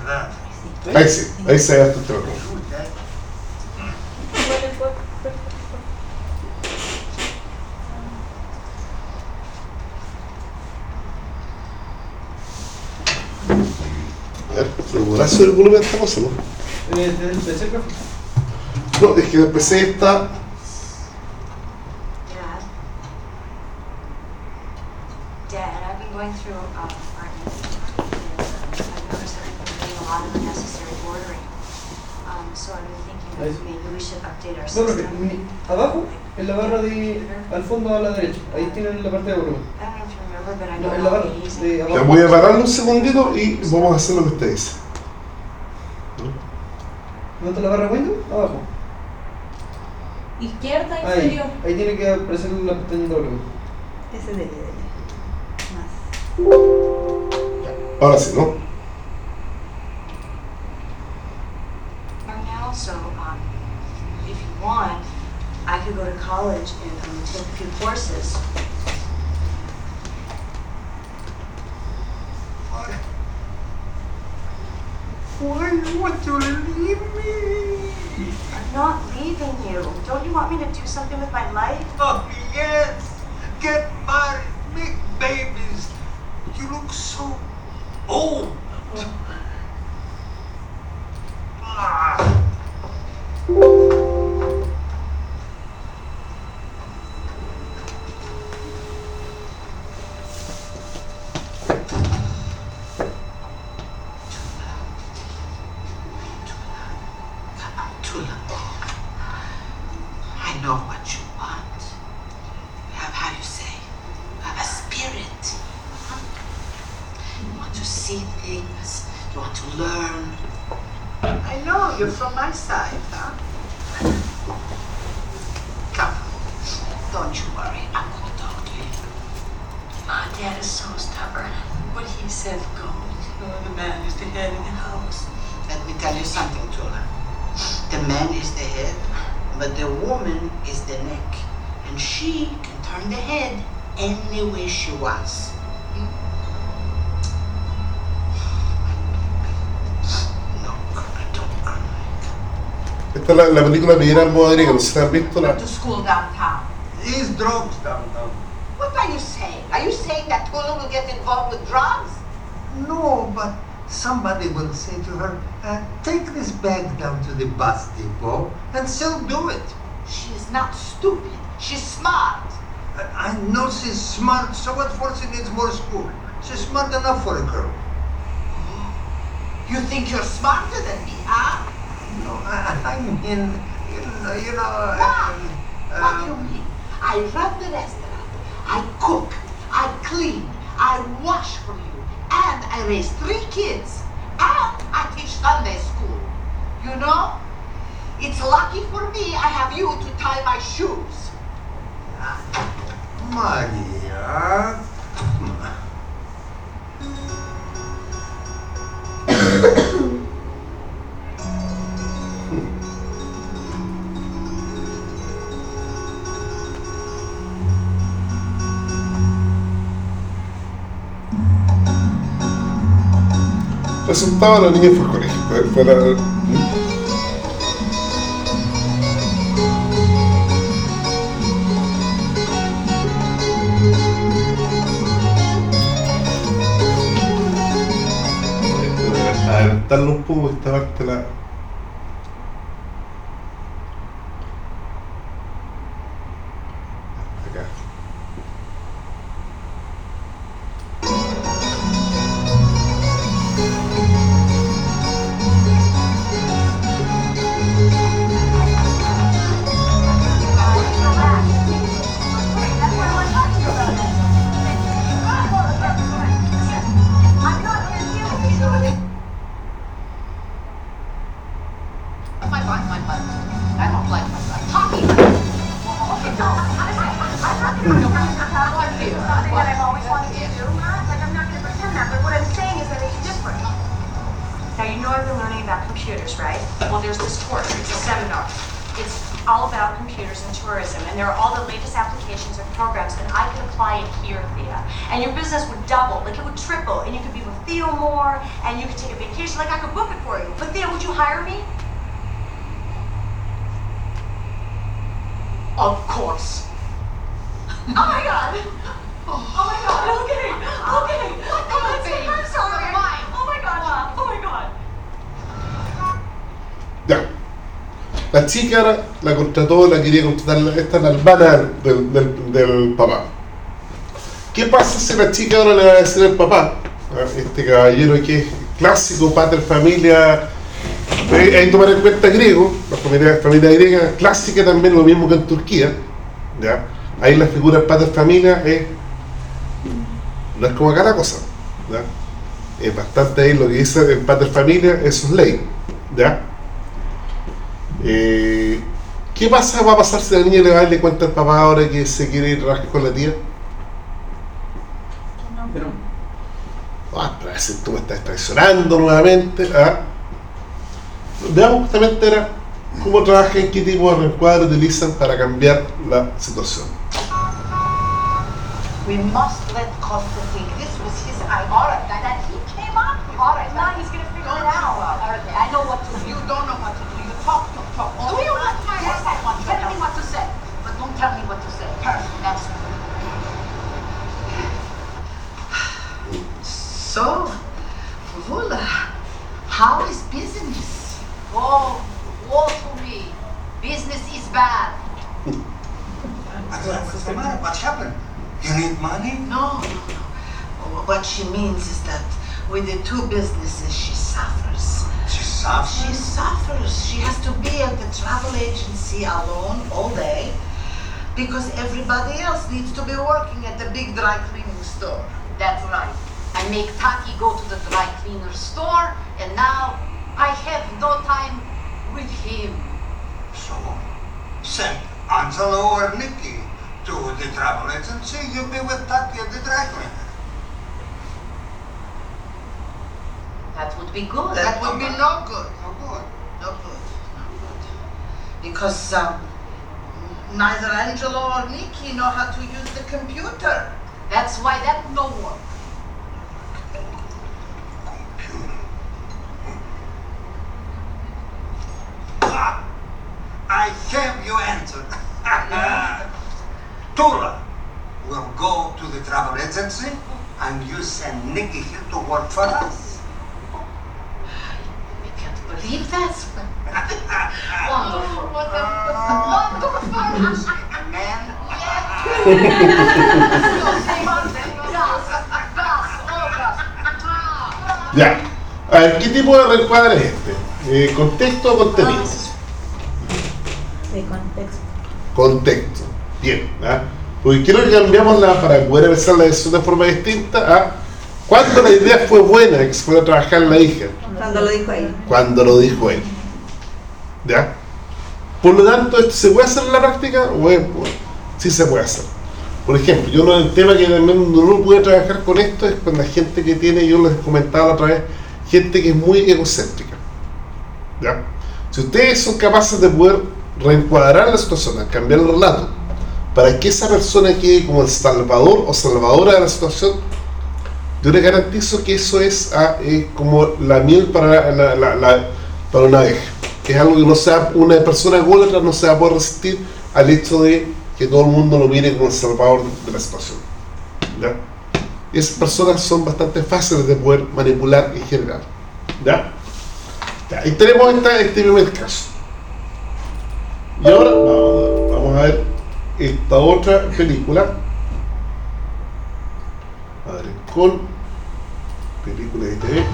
verdad. Ahí sí, ahí se gasta el trabajo. Igual el cuerpo, A ver, ¿segurazo el volumen de esta cosa, no? ¿Desde el PC? No, es que el PC está. Dad. Dad, I've been going through our email, and I've noticed that we've been doing a lot of unnecessary ordering. So I've been thinking Nice. that maybe we should update our No, profe, system. mi- abajo, en la barra de. al fondo a la derecha. Ahí tienen la parte de volumen. La voy a pararlo un segundito y vamos a hacer lo que usted dice. ¿Dónde está la barra Windows? Abajo. Izquierda Ahí. inferior. Ahí tiene que aparecer la pestañita volumen. Ese dele, dele. Más. Ahora sí, ¿no? Um, if you want, I could go to college and um, take a few courses. Why you want to leave me? I'm not leaving you. Don't you want me to do something with my life? Oh, yes. Get married, make babies. You look so old. La, la película Primera Almohadría, no han visto la. to school downtown. These drugs downtown. What are you saying? Are you saying that Tula will get involved with drugs? No, but somebody will say to her, uh, take this bag down to the bus depot and she'll do it. She is not stupid. She's smart. I, I know she's smart, so what for she needs more school? She's smart enough for a girl. You think you're smarter than me, huh? No, I, I mean, you know, um, What do you mean? I run the restaurant. I cook. I clean. I wash for you. And I raise three kids. And I teach Sunday school. You know? It's lucky for me I have you to tie my shoes. Maria. Resultado, la niña. Fue, fue la- adelantarlo un poco esta parte la Of course. Oh my god! Oh my god, okay, okay. Oh, that's it, I'm sorry. Oh my god, oh my god. Ya. La chica la contrató, la quería contratar, esta es la hermana del, del, del papá. ¿Qué pasa si la chica ahora le va a decir al papá, a este caballero que es clásico, pater familia, hay que tomar en cuenta griego, la familia, familia griega clásica también, lo mismo que en Turquía, ¿ya? Ahí la figura pater familia es, no es como acá la cosa, ¿ya? Es bastante ahí lo que dice el pater familia, eso es ley, ¿ya? Eh, ¿Qué pasa, va a pasar si la niña le va a darle cuenta al papá ahora que se quiere ir rascar con la tía? Pero Ah, pero ese tú me estás traicionando nuevamente. ¿ah? Veamos justamente era cómo trabajan, qué tipo de reencuadro utilizan para cambiar la situación. We must let Costa think this was his idea. All right, that, that he came up with. All right, Now he's gonna figure don't it out. you, All right, I know what to do. You don't know what to do. You talk, talk, talk. Do you want my Yes, I want Tell me what to say. But don't tell me what to say. Perfect. That's So, Vula, how is business? Woe, woe to me. Business is bad. What's the matter? What's happened? You need money? No, no, no. What she means is that with the two businesses, she suffers. She suffers. She suffers. She has to be at the travel agency alone all day because everybody else needs to be working at the big dry cleaning store. That's right. I make Taki go to the dry cleaner store, and now I have no time with him. So, send Angelo or Nicky to the travel agency. You'll be with Tati at the cleaner. That would be good. That would be no good. Oh, good. No good. No good. Because um, neither Angelo or Nikki know how to use the computer. That's why that no work. Agency and you send Nicky here to work for us. I can't believe that. Wonderful. Wonderful. Man, Ya. A ver, ¿qué tipo de reencuadre es este? Eh, ¿Contexto o contenido? De contexto. Contexto. Porque quiero que cambiamos la, para poder analizar la decisión de forma distinta a cuando la idea fue buena que se fuera a trabajar la hija. Cuando lo dijo ahí. Cuando lo dijo él. ¿Ya? Por lo tanto, ¿esto ¿se puede hacer en la práctica? O es, pues, sí se puede hacer. Por ejemplo, yo no, el tema que también no pude trabajar con esto es con la gente que tiene, yo les comentaba la otra vez, gente que es muy egocéntrica. ¿Ya? Si ustedes son capaces de poder reencuadrar la situación, cambiar el relato, para que esa persona quede como el salvador o salvadora de la situación, yo les garantizo que eso es ah, eh, como la miel para, la, la- la- para una abeja. Es algo que no sea, una persona ególatra no se va a poder resistir al hecho de que todo el mundo lo mire como el salvador de, la situación. ¿ya? Esas personas son bastante fáciles de poder manipular en general. ¿ya? Ya, y tenemos esta, este primer caso. Y ahora vamos a ver esta otra película. A ver, con película de TV.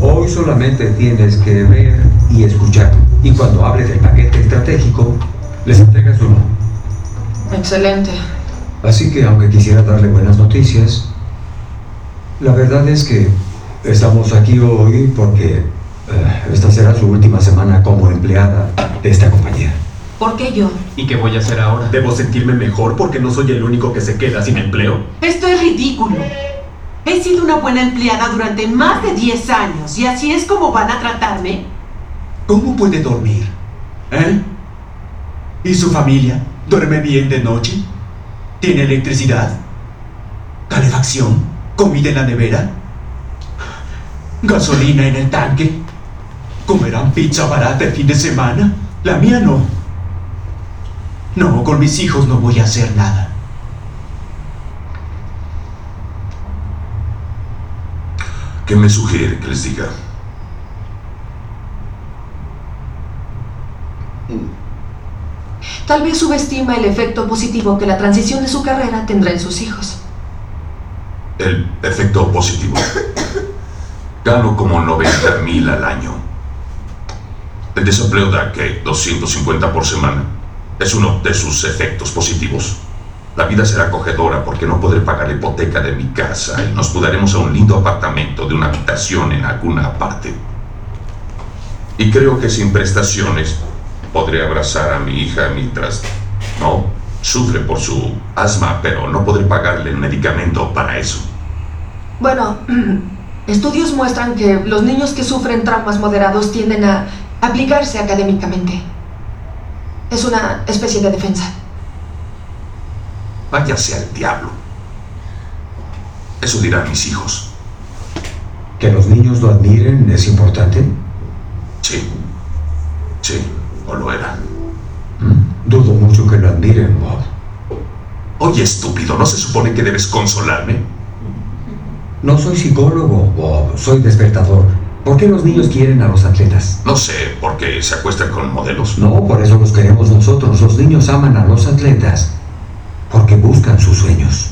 Hoy solamente tienes que ver y escuchar. Y cuando hables del paquete estratégico, les entregas uno. Excelente. Así que aunque quisiera darle buenas noticias, la verdad es que estamos aquí hoy porque eh, esta será su última semana como empleada de esta compañía. ¿Por qué yo? ¿Y qué voy a hacer ahora? ¿Debo sentirme mejor porque no soy el único que se queda sin empleo? Esto es ridículo. He sido una buena empleada durante más de 10 años y así es como van a tratarme. ¿Cómo puede dormir? ¿Eh? ¿Y su familia? ¿Duerme bien de noche? ¿Tiene electricidad? ¿Calefacción? ¿Comida en la nevera? ¿Gasolina en el tanque? ¿Comerán pizza barata el fin de semana? La mía no. No, con mis hijos no voy a hacer nada. ¿Qué me sugiere que les diga? Tal vez subestima el efecto positivo que la transición de su carrera tendrá en sus hijos. El efecto positivo. Gano como 90 mil al año. El desempleo da que 250 por semana. Es uno de sus efectos positivos. La vida será acogedora porque no podré pagar la hipoteca de mi casa y nos mudaremos a un lindo apartamento de una habitación en alguna parte. Y creo que sin prestaciones podré abrazar a mi hija mientras no sufre por su asma, pero no podré pagarle el medicamento para eso. Bueno, estudios muestran que los niños que sufren traumas moderados tienden a aplicarse académicamente. Es una especie de defensa. Váyase al diablo. Eso dirán mis hijos. ¿Que los niños lo admiren es importante? Sí. Sí, o lo era. Mm, Dudo mucho que lo admiren, Bob. Oye, estúpido, ¿no se supone que debes consolarme? No soy psicólogo, Bob. Soy despertador. ¿Por qué los niños quieren a los atletas? No sé, porque se acuestan con modelos. No, por eso los queremos nosotros. Los niños aman a los atletas. Porque buscan sus sueños.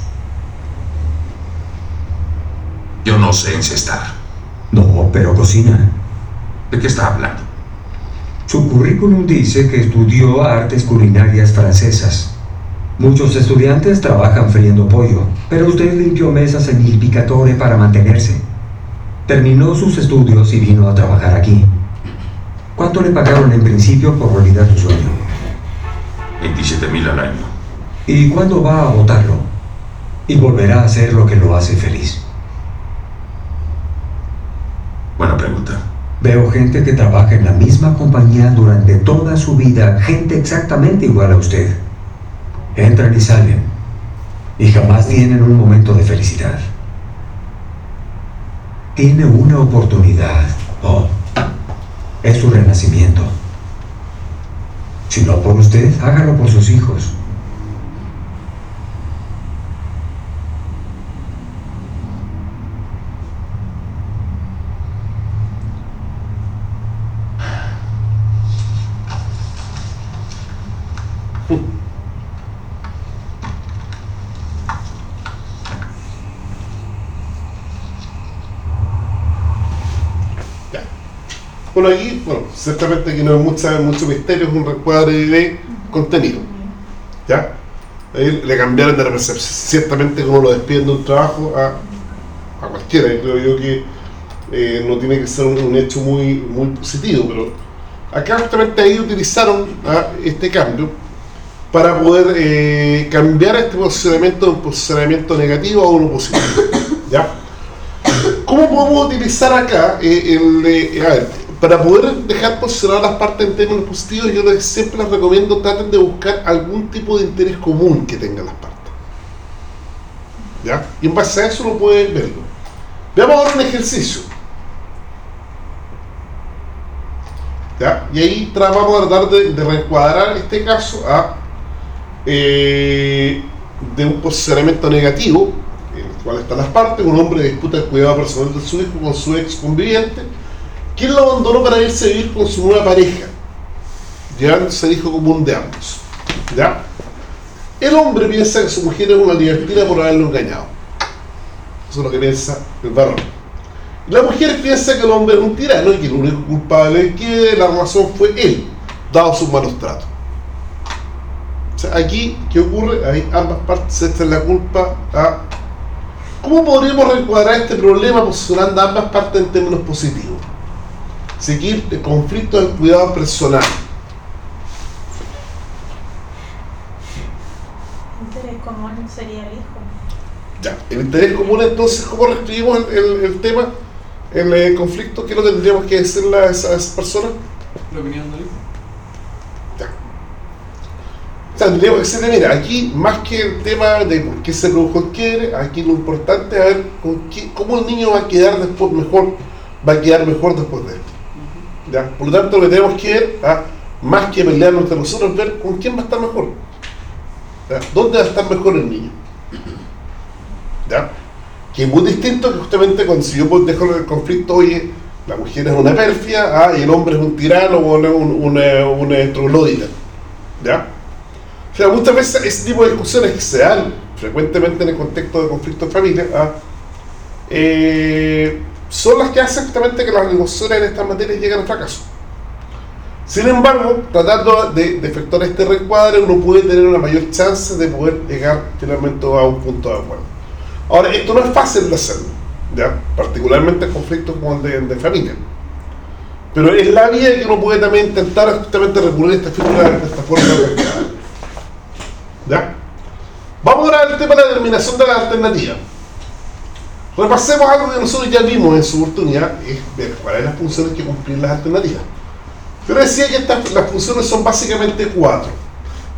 Yo no sé encestar. No, pero cocina. ¿De qué está hablando? Su currículum dice que estudió artes culinarias francesas. Muchos estudiantes trabajan friendo pollo, pero usted limpió mesas en il picatore para mantenerse. Terminó sus estudios y vino a trabajar aquí. ¿Cuánto le pagaron en principio por olvidar su sueño? 27 mil al año. ¿Y cuándo va a votarlo? Y volverá a hacer lo que lo hace feliz. Buena pregunta. Veo gente que trabaja en la misma compañía durante toda su vida, gente exactamente igual a usted. Entran y salen, y jamás tienen un momento de felicidad. Tiene una oportunidad, Bob. Es su renacimiento. Si no por usted, hágalo por sus hijos. Bueno, aquí, bueno, ciertamente aquí no hay mucha, mucho misterio, es un recuadre de contenido. ¿Ya? Ahí le cambiaron de repercepción, ciertamente como lo despiden de un trabajo a, a cualquiera. Y creo yo que eh, no tiene que ser un, un hecho muy, muy positivo, pero acá justamente ahí utilizaron ¿ah? este cambio para poder eh, cambiar este posicionamiento de un posicionamiento negativo a uno positivo. ¿Ya? ¿Cómo podemos utilizar acá eh, el, a ver, para poder dejar posicionar las partes en términos positivos, yo les, siempre les recomiendo traten de buscar algún tipo de interés común que tengan las partes. ¿Ya? Y en base a eso uno puede verlo. Veamos ahora un ejercicio. ¿Ya? Y ahí vamos a tratar de, de reencuadrar este caso a eh, de un posicionamiento negativo, en el cual están las partes, un hombre disputa el cuidado personal de su hijo con su ex conviviente, quien lo abandonó para irse a vivir con su nueva pareja, llevándose el hijo común de ambos. ¿Ya? El hombre piensa que su mujer es una libertina por haberlo engañado. Eso es lo que piensa el varón. La mujer piensa que el hombre es un tirano y que el único culpable que la relación fue él, dado sus malos tratos. O sea, aquí, ¿qué ocurre? Ahí ambas partes se echan la culpa a... ¿Cómo podríamos reencuadrar este problema posicionando ambas partes en términos positivos? Seguir el conflicto del cuidado personal. Interés común sería el hijo. Ya, el interés común entonces, ¿cómo reescribimos el, el- el tema? El eh, conflicto, ¿qué es lo que tendríamos que decirle a esas personas? La opinión del hijo. O sea, tendríamos que decirle, mira, aquí más que el tema de por qué se produjo el quiebre, aquí lo importante es ver con qué- cómo el niño va a quedar después mejor, va a quedar mejor después de esto. ¿Ya? Por lo tanto, lo que tenemos que ver, ah, más que pelearnos entre nosotros, es ver con quién va a estar mejor. ¿Ya? ¿Dónde va a estar mejor el niño? ¿Ya? Que es muy distinto que justamente cuando si yo pues, dejo el conflicto, oye, la mujer es una perfia, ah, y el hombre es un tirano o una, un, una, una troglodita. ¿Ya? O sea, muchas veces ese tipo de discusiones que se dan frecuentemente en el contexto de conflictos de familia, ah, eh, son las que hacen justamente que las negociaciones en estas materias lleguen al fracaso. Sin embargo, tratando de, de efectuar este reencuadre, uno puede tener una mayor chance de poder llegar finalmente a un punto de acuerdo. Ahora, esto no es fácil de hacerlo, ¿ya? particularmente en conflictos como el de, de familia. Pero es la vía que uno puede también intentar justamente recurrir esta figura de esta forma de. ¿Ya? Vamos ahora al tema de la determinación de la alternativa. Repasemos algo que nosotros ya vimos en su oportunidad, es ver cuáles son las funciones que cumplen las alternativas. Yo decía que estas, las funciones son básicamente cuatro.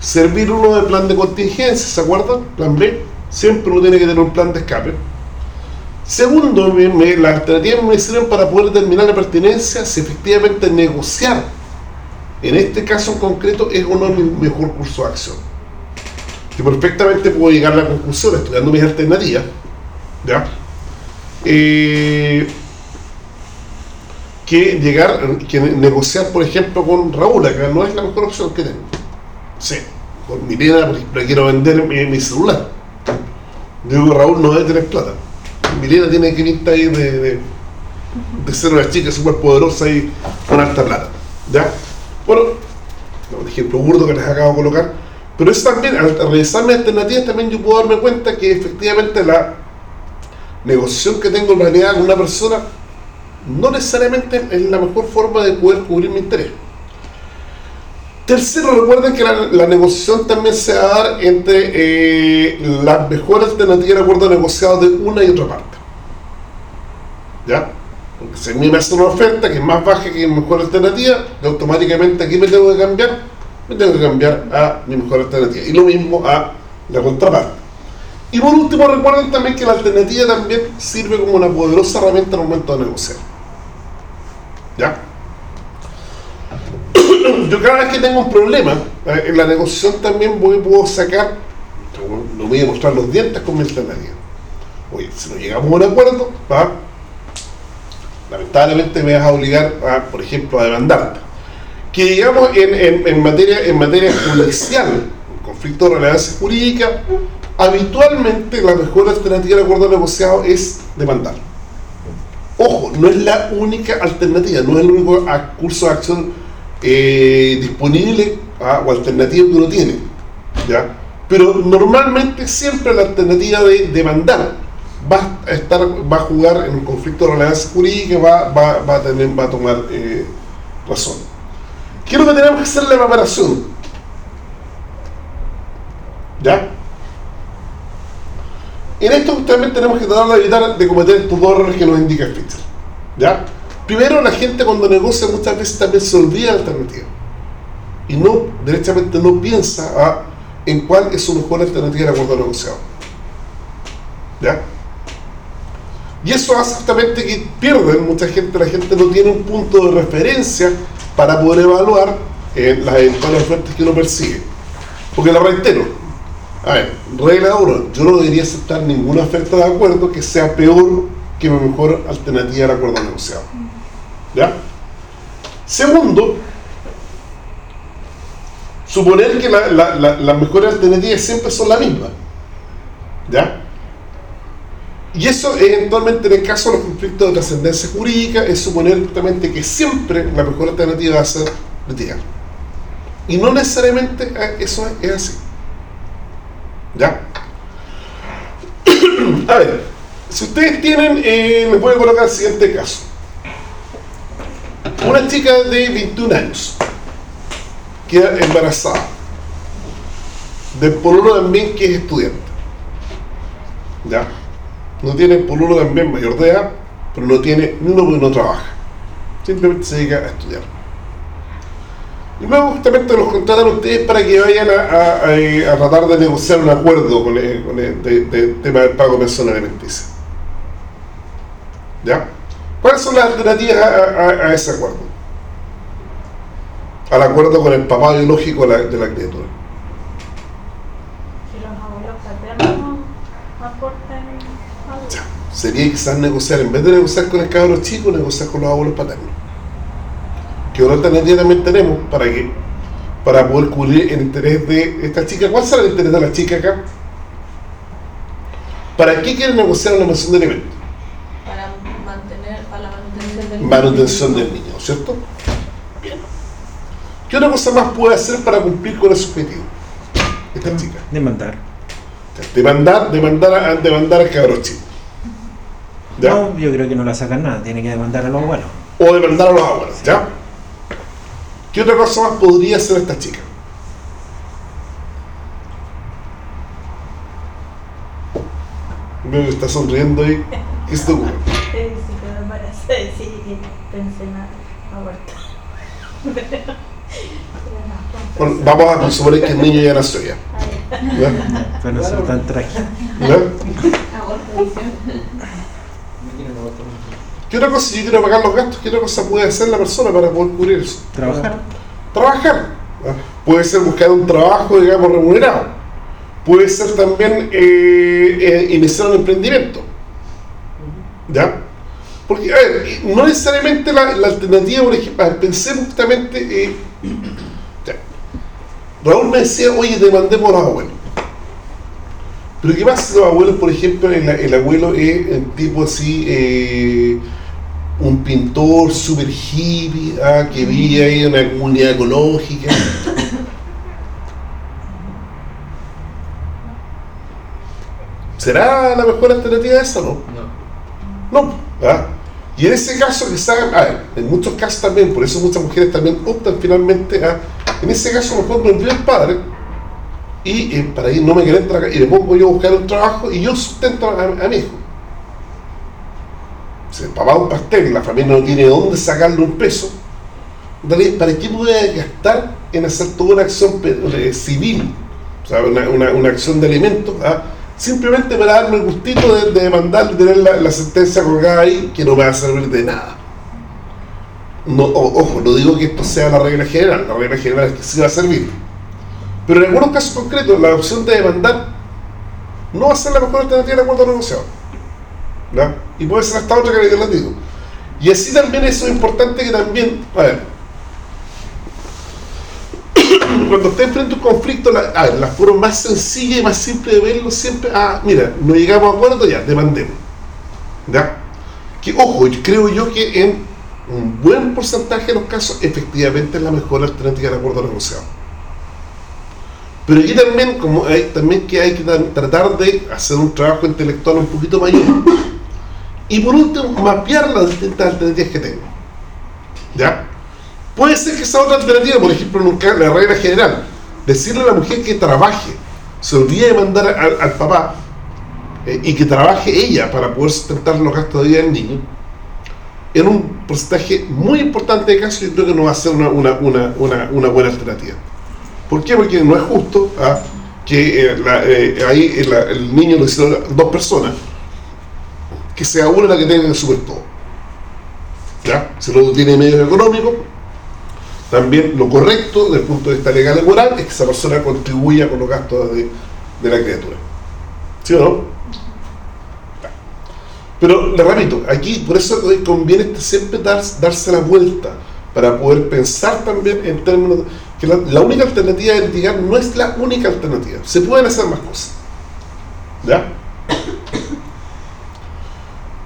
Servir uno de plan de contingencia, ¿se acuerdan? Plan B. Siempre uno tiene que tener un plan de escape. Segundo, las alternativas me sirven para poder determinar la pertinencia si efectivamente negociar, en este caso en concreto, es o no mi mejor curso de acción. Que perfectamente puedo llegar a la conclusión estudiando mis alternativas, ¿ya? Eh, que llegar, que negociar, por ejemplo, con Raúl, acá no es la mejor opción que tengo. Sí, por ejemplo, quiero vender mi, mi celular. Digo que Raúl no debe tener plata. Milena tiene que pinta ahí de, ser una chica súper poderosa y con alta plata. ¿Ya? Bueno, un ejemplo burdo que les acabo de colocar. Pero eso también, al revisar mis alternativas, también yo puedo darme cuenta que efectivamente la negociación que tengo en realidad con una persona no necesariamente es la mejor forma de poder cubrir mi interés. Tercero, recuerden que la, negociación también se va a dar entre eh, las mejores alternativas de acuerdo negociado de una y otra parte. ¿Ya? Porque si a mí me hace una oferta que es más baja que mi mejor alternativa, automáticamente aquí me tengo que cambiar, me tengo que cambiar a mi mejor alternativa. Y lo mismo a la contraparte. Y por último, recuerden también que la alternativa también sirve como una poderosa herramienta en el momento de negociar. ¿Ya? Yo cada vez que tengo un problema eh, en la negociación también voy, puedo sacar, no voy a mostrar los dientes con mi alternativa. Oye, si no llegamos a un acuerdo, ¿va? lamentablemente me vas a obligar, a, por ejemplo, a demandarte. Que digamos en, en, en materia, en materia judicial, conflicto de relevancia jurídica, habitualmente la mejor alternativa de acuerdo negociado es demandar. Ojo, no es la única alternativa, no es el único curso de acción eh, disponible ah, o alternativa que uno tiene. ¿ya? Pero normalmente siempre la alternativa de demandar va a estar, va a jugar en un conflicto de relevancia jurídica, va, va, va a tomar eh, razón. ¿Qué es lo que tenemos que hacer la preparación? ¿Ya? En esto justamente tenemos que tratar de evitar de cometer estos dos errores que nos indica el Fischer. ¿Ya? Primero, la gente cuando negocia muchas veces también se olvida la alternativa. Y no, derechamente no piensa ah, en cuál es su mejor alternativa de acuerdo negociado. ¿Ya? Y eso hace que pierden mucha gente, la gente no tiene un punto de referencia para poder evaluar las eventuales ofertas que uno persigue. Porque lo reitero, a ver, regla 1, yo no debería aceptar ninguna oferta de acuerdo que sea peor que mi mejor alternativa de acuerdo negociado. ¿Ya? Segundo, suponer que la- la- la- las mejores alternativas siempre son las mismas. ¿Ya? Y eso eventualmente en el caso de los conflictos de trascendencia jurídica es suponer justamente que siempre la mejor alternativa va a ser litigar. Y no necesariamente eh, eso es, es así. ¿Ya? A ver, si ustedes tienen, eh, voy a colocar el siguiente caso. Una chica de 21 años queda embarazada. del pololo también que es estudiante. ¿Ya? No tiene pololo también mayor de edad, pero no tiene ni uno porque no trabaja. Simplemente se dedica a estudiar. Y luego justamente los contratan ustedes para que vayan a, a- a- a tratar de negociar un acuerdo con el, con el de- de- tema del pago de pensión alimenticia. ¿Ya? ¿Cuáles son las alternativas a, a- a ese acuerdo? Al acuerdo con el papá biológico de la, de la criatura. Si los abuelos paternos aportan algo. Sería quizás negociar, en vez de negociar con el cabro chico, negociar con los abuelos paternos. Que alternativa también tenemos para que para poder cubrir el interés de esta chica. ¿Cuál será el interés de la chica acá? ¿Para qué quiere negociar una mención de alimentos? Para mantener, para la manutención del Manutención del niño, ¿cierto? Bien. ¿Qué otra cosa más puede hacer para cumplir con ese objetivo? Esta chica. Demandar. Demandar, demandar, a, demandar al cabro chico. ¿Ya? No, yo creo que no la sacan nada, tiene que demandar a los abuelos. o demandar a los abuelos, ¿ya? ¿Qué otra cosa más podría hacer esta chica? Veo que está sonriendo y ¿qué se te ocurre? Sí, sí, quedó embarazada, sí, pensé en abortar. Bueno, vamos a suponer que el niño ya nació ya. ¿Ya? Para no ser tan trágico. ¿Ya? ¿Qué otra cosa si yo quiero pagar los gastos? ¿Qué otra cosa puede hacer la persona para poder cubrir eso? Trabajar. Trabajar. Puede ser buscar un trabajo, digamos, remunerado. Puede ser también eh, eh, iniciar un emprendimiento. ¿Ya? Porque, a ver, no necesariamente la, la alternativa, por ejemplo, pensemos justamente, eh. Raúl me decía, oye, demandemos a los abuelos. Pero ¿qué pasa si los abuelos, por ejemplo, el, el abuelo es tipo así, eh, un pintor super hippie, ah, que vive ahí en una comunidad ecológica? ¿Será la mejor alternativa esa no? No. ¿ah? Y en ese caso, que saben, a ver, en muchos casos también, por eso muchas mujeres también optan finalmente a, en ese caso mejor me envío el padre y eh, para ir no me acá, y le pongo yo a buscar un trabajo y yo sustento a, a mi hijo. Papá es un pastel, la familia no tiene dónde sacarle un peso, ¿para qué a gastar en hacer toda una acción eh, civil? O sea, una, acción de alimentos, ¿ah? simplemente para darme el gustito de, de demandar, de tener la, sentencia colgada ahí, que no me va a servir de nada. Ojo, no digo que esto sea la regla general, la regla general es que sí va a servir. Pero en algunos casos concretos, la opción de demandar no va a ser la mejor alternativa de acuerdo negociado. Y puede ser hasta otra que les digo. Y así también eso es importante que también, a ver, cuando usted enfrenta un conflicto, la, a ver, la forma más sencilla y más simple de verlo siempre, ah, mira, no llegamos a acuerdo, ya, demandemos. ¿Ya? Que, ojo, yo creo yo que en un buen porcentaje de los casos, efectivamente es la mejor alternativa de acuerdo negociado. Pero aquí también, como hay, también que hay que tra- tratar de hacer un trabajo intelectual un poquito mayor. Y por último, mapear las distintas alternativas que tengo. ¿Ya? Puede ser que esa otra alternativa, por ejemplo, en un ca- la regla general, decirle a la mujer que trabaje, se olvide de mandar al, papá eh, y que trabaje ella para poder sustentar los gastos de vida del niño, en un porcentaje muy importante de casos, yo creo que no va a ser una, una, una, una, buena alternativa. ¿Por qué? Porque no es justo ah, que eh, eh, ahí la- el niño lo hicieron dos personas, que sea una la que tenga que subir todo. ¿Ya? Si no tiene medio económico, también lo correcto desde el punto de vista legal y moral es que esa persona contribuya con los gastos de, de la criatura. ¿Sí o no? Pero le repito, aquí por eso conviene siempre dar- darse la vuelta para poder pensar también en términos de- que la, la única alternativa de litigar no es la única alternativa. Se pueden hacer más cosas. ¿Ya?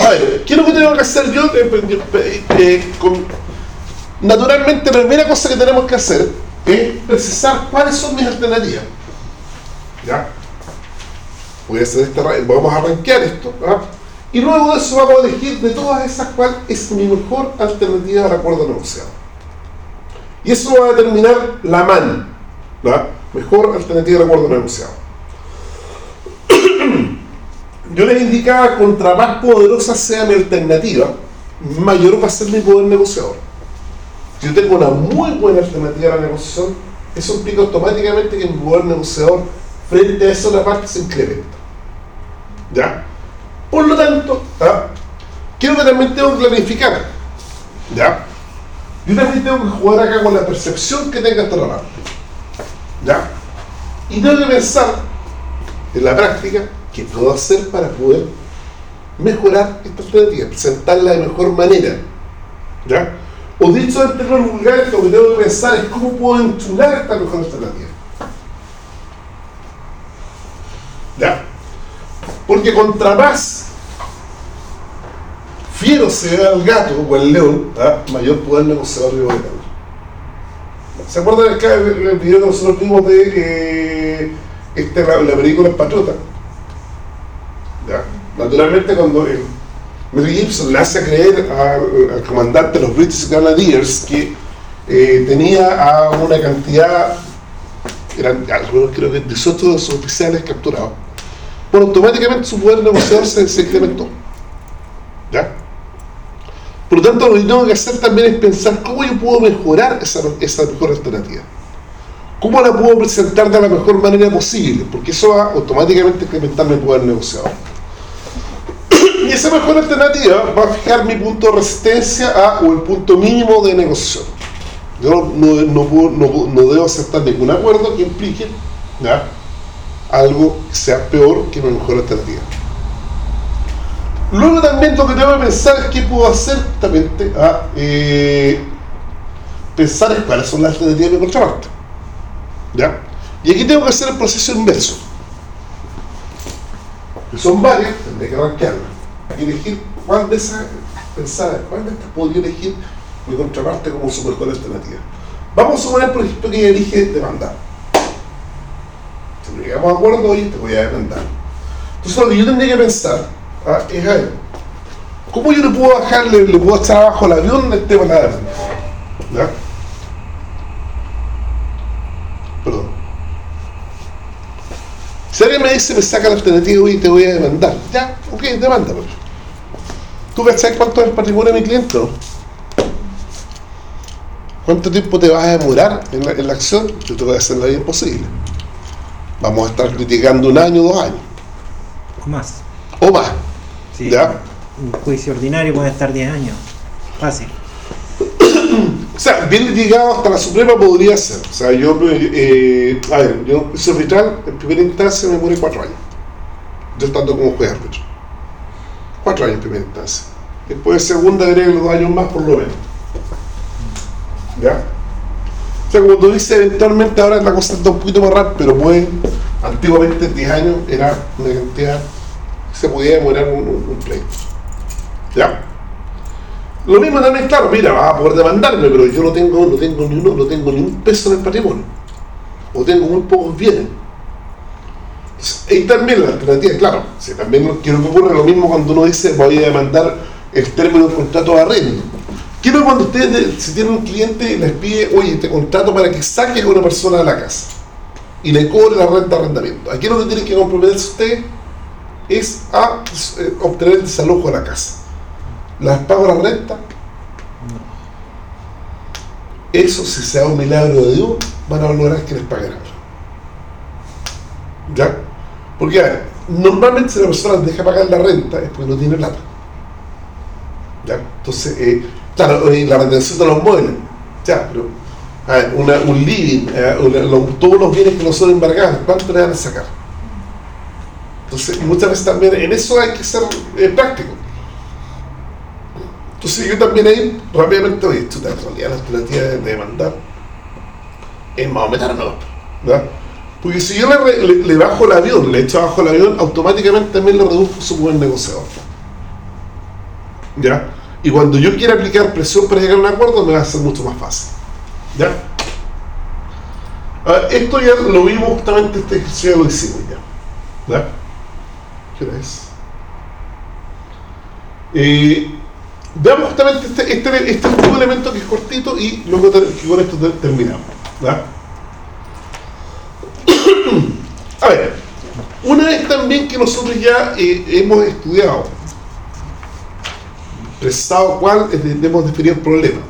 A ver, ¿qué es lo que tengo que hacer yo? Eh, eh, eh, con- naturalmente, la primera cosa que tenemos que hacer es precisar cuáles son mis alternativas. ¿Ya? Voy a hacer esta, vamos a rankear esto. ¿ah? Y luego de eso vamos a elegir de todas esas cuál es mi mejor alternativa al acuerdo negociado. Y eso va a determinar la MAN. ¿verdad? Mejor alternativa de acuerdo negociado. Yo les indicaba, contra más poderosa sea mi alternativa, mayor va a ser mi poder negociador. Si yo tengo una muy buena alternativa a la negociación, eso implica automáticamente que mi poder negociador frente a esa otra parte se incrementa. ¿Ya? Por lo tanto, ¿ah? quiero que también tengo que clarificar. ¿Ya? Yo también tengo que jugar acá con la percepción que tenga esta parte. ¿Ya? Y tengo que pensar en la práctica qué puedo hacer para poder mejorar esta alternativa, presentarla de mejor manera. ¿Ya? O dicho en términos vulgares, lo que tengo que pensar es cómo puedo enchular esta mejor alternativa. ¿Ya? Porque contra más fiero sea el gato o el león, ¿ah? mayor poder negociador y gobernador. ¿Se acuerdan del el video que nosotros vimos de eh, este, la, la película Patriota? Naturalmente cuando el Mel Gibson le hace creer al, al comandante de los British Grenadiers que eh, tenía a una cantidad, eran creo que 18 de sus oficiales capturados, bueno, automáticamente su poder negociador se, se incrementó. ¿Ya? Por lo tanto, lo que tengo que hacer también es pensar cómo yo puedo mejorar esa, esa mejor alternativa. ¿Cómo la puedo presentar de la mejor manera posible? Porque eso va automáticamente a incrementar mi poder negociador. Y esa mejor alternativa va a fijar mi punto de resistencia a, o el punto mínimo de negociación. Yo no, no, no, debo aceptar ningún acuerdo que implique ¿ya? algo que sea peor que mi mejor alternativa. Luego también lo que tengo que pensar es qué puedo hacer justamente a eh, pensar es cuáles son las alternativas de mi contraparte. ¿Ya? Y aquí tengo que hacer el proceso inverso. Que son varias, tendré que arrancarlas. Elegir cuál de esas, pensar cuál de estas podría elegir mi contraparte como su mejor alternativa. Vamos a suponer, por ejemplo, que ella elige demandar. Si llegamos a acuerdo, oye, te voy a demandar. Entonces lo que yo tendría que pensar ah, es a ver, ¿cómo yo le puedo bajar, le, puedo echar abajo el avión del tema de la demanda? ¿Ya? Perdón. Si alguien me dice, me saca la alternativa y te voy a demandar, ya, ok, demándalo. ¿Tú cachai cuánto es el patrimonio de mi cliente? ¿Cuánto tiempo te vas a demorar en la, en la acción? Yo te voy a hacer la vida imposible. Vamos a estar criticando un año, dos años, O más. o más. Sí. ¿Ya? Un juicio ordinario puede estar 10 años. Fácil. O sea, bien litigado hasta la Suprema podría ser. O sea, yo, eh, a ver, yo, juicio arbitral, en primera instancia me muere cuatro años. Yo estando como juez árbitro. Cuatro años en primera instancia. Después de segunda agrega los dos años más por lo menos. ¿Ya? O sea, como tú dices, eventualmente ahora la cosa está un poquito más rápida, pero pueden, antiguamente 10 años era una cantidad que se podía demorar un, pleito. ¿Ya? Lo mismo también, claro, mira, vas a poder demandarme, pero yo no tengo, no tengo ni uno, no tengo ni un peso en el patrimonio. O tengo muy pocos bienes. Ahí también la alternativa, claro, si también quiero que ocurra lo mismo cuando uno dice voy a demandar el término del contrato de arrendo. Quiero que cuando ustedes, de- si tienen un cliente y les pide, oye, te contrato para que saques a una persona de la casa y le cobre la renta de arrendamiento. Aquí lo que tienen que comprometerse ustedes es a eh, obtener el desalojo de la casa. ¿Las pago la renta? Eso, si se da un milagro de Dios, van a lograr que les paguen algo. ¿Ya? Porque, a normalmente si la persona deja pagar la renta es porque no tiene plata. ¿Ya? Entonces, eh, claro, eh, la retención de los muebles, ya, pero, a un living, eh, todos los bienes que no son embargados, ¿cuánto le van a sacar? Entonces, muchas veces también en eso hay que ser práctico. Entonces yo también ahí rápidamente oye, chuta, en realidad la alternativa de demandar es menos no. ¿verdad? Porque si yo le, bajo el avión, le echo abajo el avión, automáticamente también le reduzco su buen negociador. ¿Ya? Y cuando yo quiera aplicar presión para llegar a un acuerdo, me va a ser mucho más fácil. ¿Ya? Ah, esto ya lo vimos justamente, este ejercicio lo hicimos ya. ¿Ya? ¿Qué hora es? Eh, veamos justamente este, este, este último elemento que es cortito y luego con esto ter- terminamos. ¿ya? A ver, una vez también que nosotros ya eh, hemos estudiado, precisado cuál hemos definido el problema,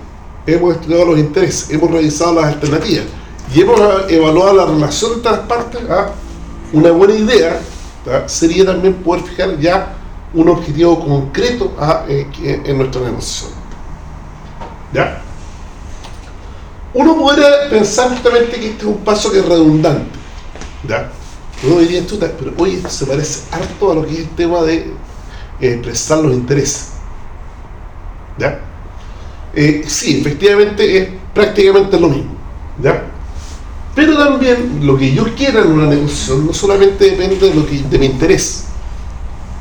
hemos estudiado los intereses, hemos revisado las alternativas y hemos evaluado la relación entre las partes, ah, una buena idea ah, sería también poder fijar ya un objetivo concreto ah, eh, que- en nuestra negociación. ¿Ya? Uno podría pensar justamente que este es un paso que es redundante. ¿Ya? Uno diría, "Chuta, pero oye, se parece harto a lo que es el tema de eh, expresar los intereses. ¿Ya? Eh, sí, efectivamente es prácticamente lo mismo. ¿Ya? Pero también lo que yo quiera en una negociación no solamente depende de, lo que, de mi interés,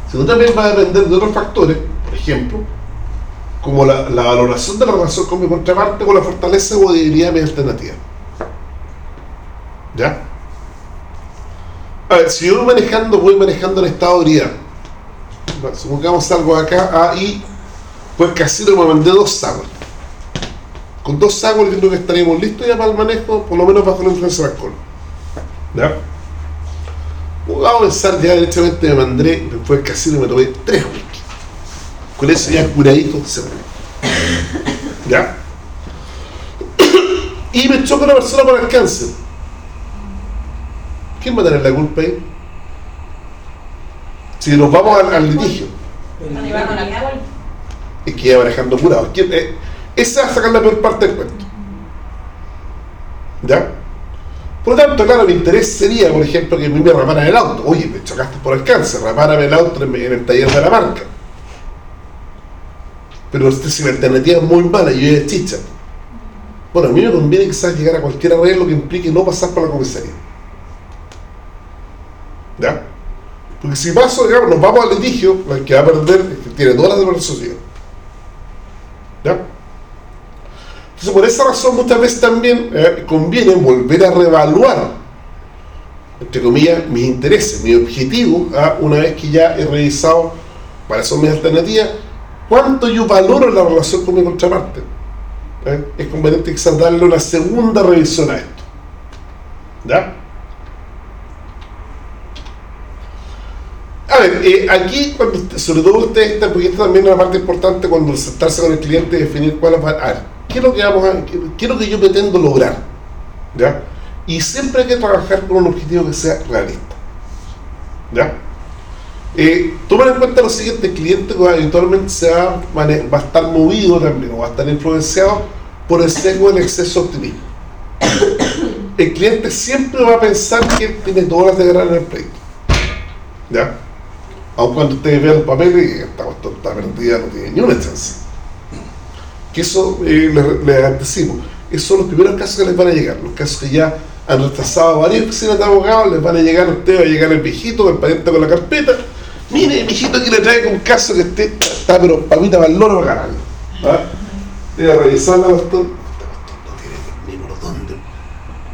sino también va a depender de otros factores, por ejemplo, como la, valoración de la relación con mi contraparte, con la fortaleza o debilidad de mi alternativa. ¿Ya? A ver, si yo voy manejando, voy manejando en estado de. Va, Supongamos algo acá, ah, y pues casino me mandé dos sagos. Con dos yo creo que estaríamos listos ya para el manejo, por lo menos bajo la influencia del alcohol. ¿Ya? Vamos a pensar ya directamente me mandé, después del casino me tomé tres whisky. Con eso ya curadito se muere. ¿Ya? Y me choca una persona por alcance. ¿Quién va a tener la culpa ahí? Si nos vamos al, al litigio, y que iba manejando. ¿Quién, eh, esa a sacar la peor parte del cuento. ¿Ya? Por lo tanto, claro, mi interés sería, por ejemplo, que me reparan el auto. Oye, me chocaste por alcance, repárame el auto en, el taller de la marca. Pero si mi alternativa es muy mala y yo de chicha, bueno, a mí me conviene quizás llegar a cualquier arreglo que implique no pasar por la comisaría. ¿Ya? Porque si paso, digamos, nos vamos al litigio, el que va a perder es que tiene todas las sociedad. ¿Ya? Entonces, por esa razón, muchas veces también eh, conviene volver a reevaluar, entre comillas, mis intereses, mi objetivo, ah, una vez que ya he revisado cuáles son mis alternativas, cuánto yo valoro la relación con mi contraparte. ¿Eh? Es conveniente quizás darle una segunda revisión a esto. ¿Ya? Eh, aquí, sobre todo usted, está- porque esta también es una parte importante cuando sentarse con el cliente y definir cuál es. A ver, ¿qué es lo que vamos a, lo que yo pretendo lograr? ¿Ya? Y siempre hay que trabajar con un objetivo que sea realista. ¿Ya? Eh, tomen en cuenta lo siguiente, el cliente habitualmente se va, a estar movido también, o va a estar influenciado por el sesgo del exceso de optimismo. El cliente siempre va a pensar que tiene todas las de ganar en el pleito. ¿Ya? Aun cuando ustedes vean los papeles esta cuestión está perdida, no tiene ni una chance. Que eso, eh, les esos son los primeros casos que les van a llegar, los casos que ya han retrasado varias oficinas de abogados, les van a llegar a ustedes, va a llegar el viejito, el pariente con la carpeta, mire, viejito, aquí le traigo un caso que esté, está pero papita para el loro para. ¿Ah? A revisar la cuestión no tiene ni por dónde.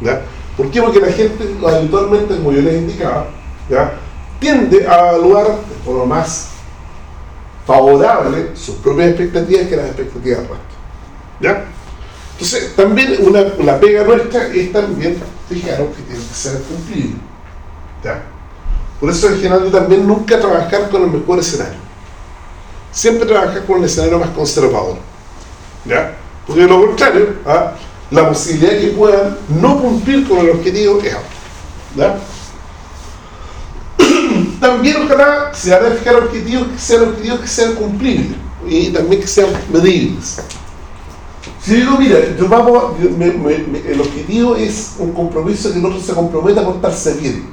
¿Ya? ¿Por qué? Porque la gente habitualmente, como yo les indicaba, ¿ya? Tiende a evaluar de forma más favorable sus propias expectativas que las expectativas del resto. ¿Ya? Entonces, también una, la pega nuestra es también, fijaros, que tiene que ser cumplible. ¿Ya? Por eso en general también nunca trabajar con el mejor escenario. Siempre trabajar con el escenario más conservador. ¿Ya? Porque de lo contrario, ¿ah? la posibilidad que puedan no cumplir con el objetivo es alta. ¿Ya? También ojalá se hará fijar objetivos que sean objetivos que sean cumplibles y también que sean medibles. Si digo, mira, yo vamos, me- el objetivo es un compromiso que el otro se comprometa a portarse bien.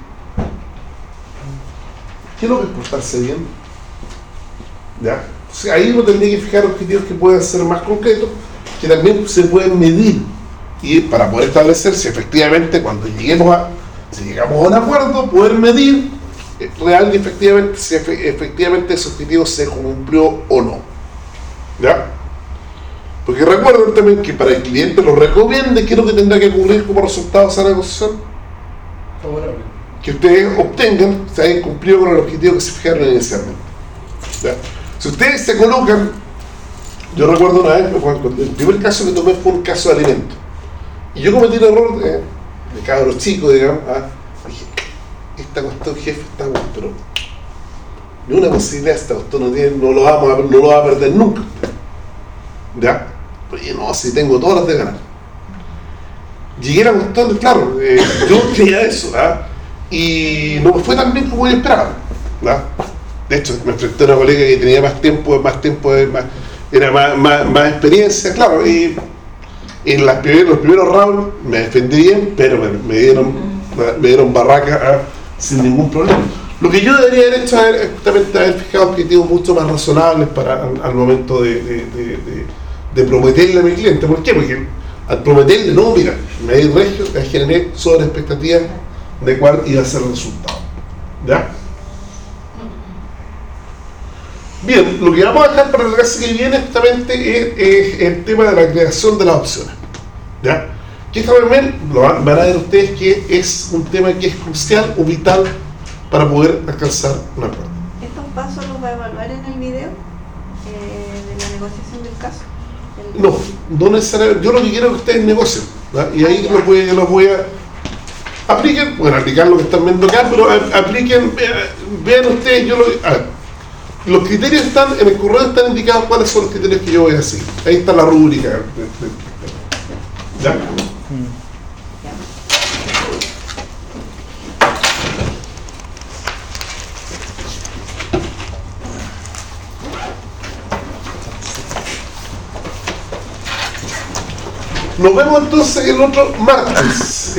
¿Qué es lo que es portarse bien? ¿Ya? Ahí uno tendría que fijar objetivos que puedan ser más concretos, que también se pueden medir y para poder establecer si efectivamente cuando lleguemos a, si llegamos a un acuerdo, poder medir real y efectivamente si efe- efectivamente ese objetivo se cumplió o no. ¿Ya? Porque recuerden también que para el cliente lo recomiende qué es lo que tendrá que ocurrir como resultado de esa negociación. Favorable. Que ustedes obtengan, se hayan cumplido con el objetivo que se fijaron inicialmente. ¿Ya? Si ustedes se colocan, yo recuerdo una vez, el primer caso que tomé fue un caso de alimento. Y yo cometí el error de, de cabros chicos, digamos, ah, esta cuestión jefe está bueno, pero ni una posibilidad esta cuestión no, no, lo vamos a, no lo va a perder nunca. ¿Ya? Oye, no, si tengo todas las de ganar. Llegué a la cuestión, claro, eh, yo creía eso, ¿ah? y no fue tan bien como yo esperaba. ¿ah? De hecho, me enfrenté a una colega que tenía más tiempo, más tiempo, era más, más, más experiencia, claro, y en los primeros rounds me defendí bien, pero me, me dieron, me dieron barraca ¿ah? Sin ningún problema. Lo que yo debería haber hecho es justamente haber fijado objetivos mucho más razonables para al, momento de, prometerle a mi cliente. ¿Por qué? Porque al prometerle, no, mira, me di regio, le generé sobre expectativas de cuál iba a ser el resultado. ¿Ya? Bien, lo que vamos a dejar para la clase que viene justamente es, es el tema de la creación de las opciones. ¿Ya? Que también lo van, van a ver ustedes que es un tema que es crucial o vital para poder alcanzar un acuerdo. ¿Estos pasos los va a evaluar en el video eh, de la negociación del caso? El- No, no necesariamente. Yo lo que quiero es que ustedes negocien. Y ahí los voy, los voy a. Apliquen, bueno, aplicar lo que están viendo acá, pero a- apliquen, vea- vean ustedes, yo lo. A ver, los criterios están, en el correo están indicados cuáles son los criterios que yo voy a seguir. Ahí está la rúbrica. ¿Ya? Nos vemos entonces el otro martes.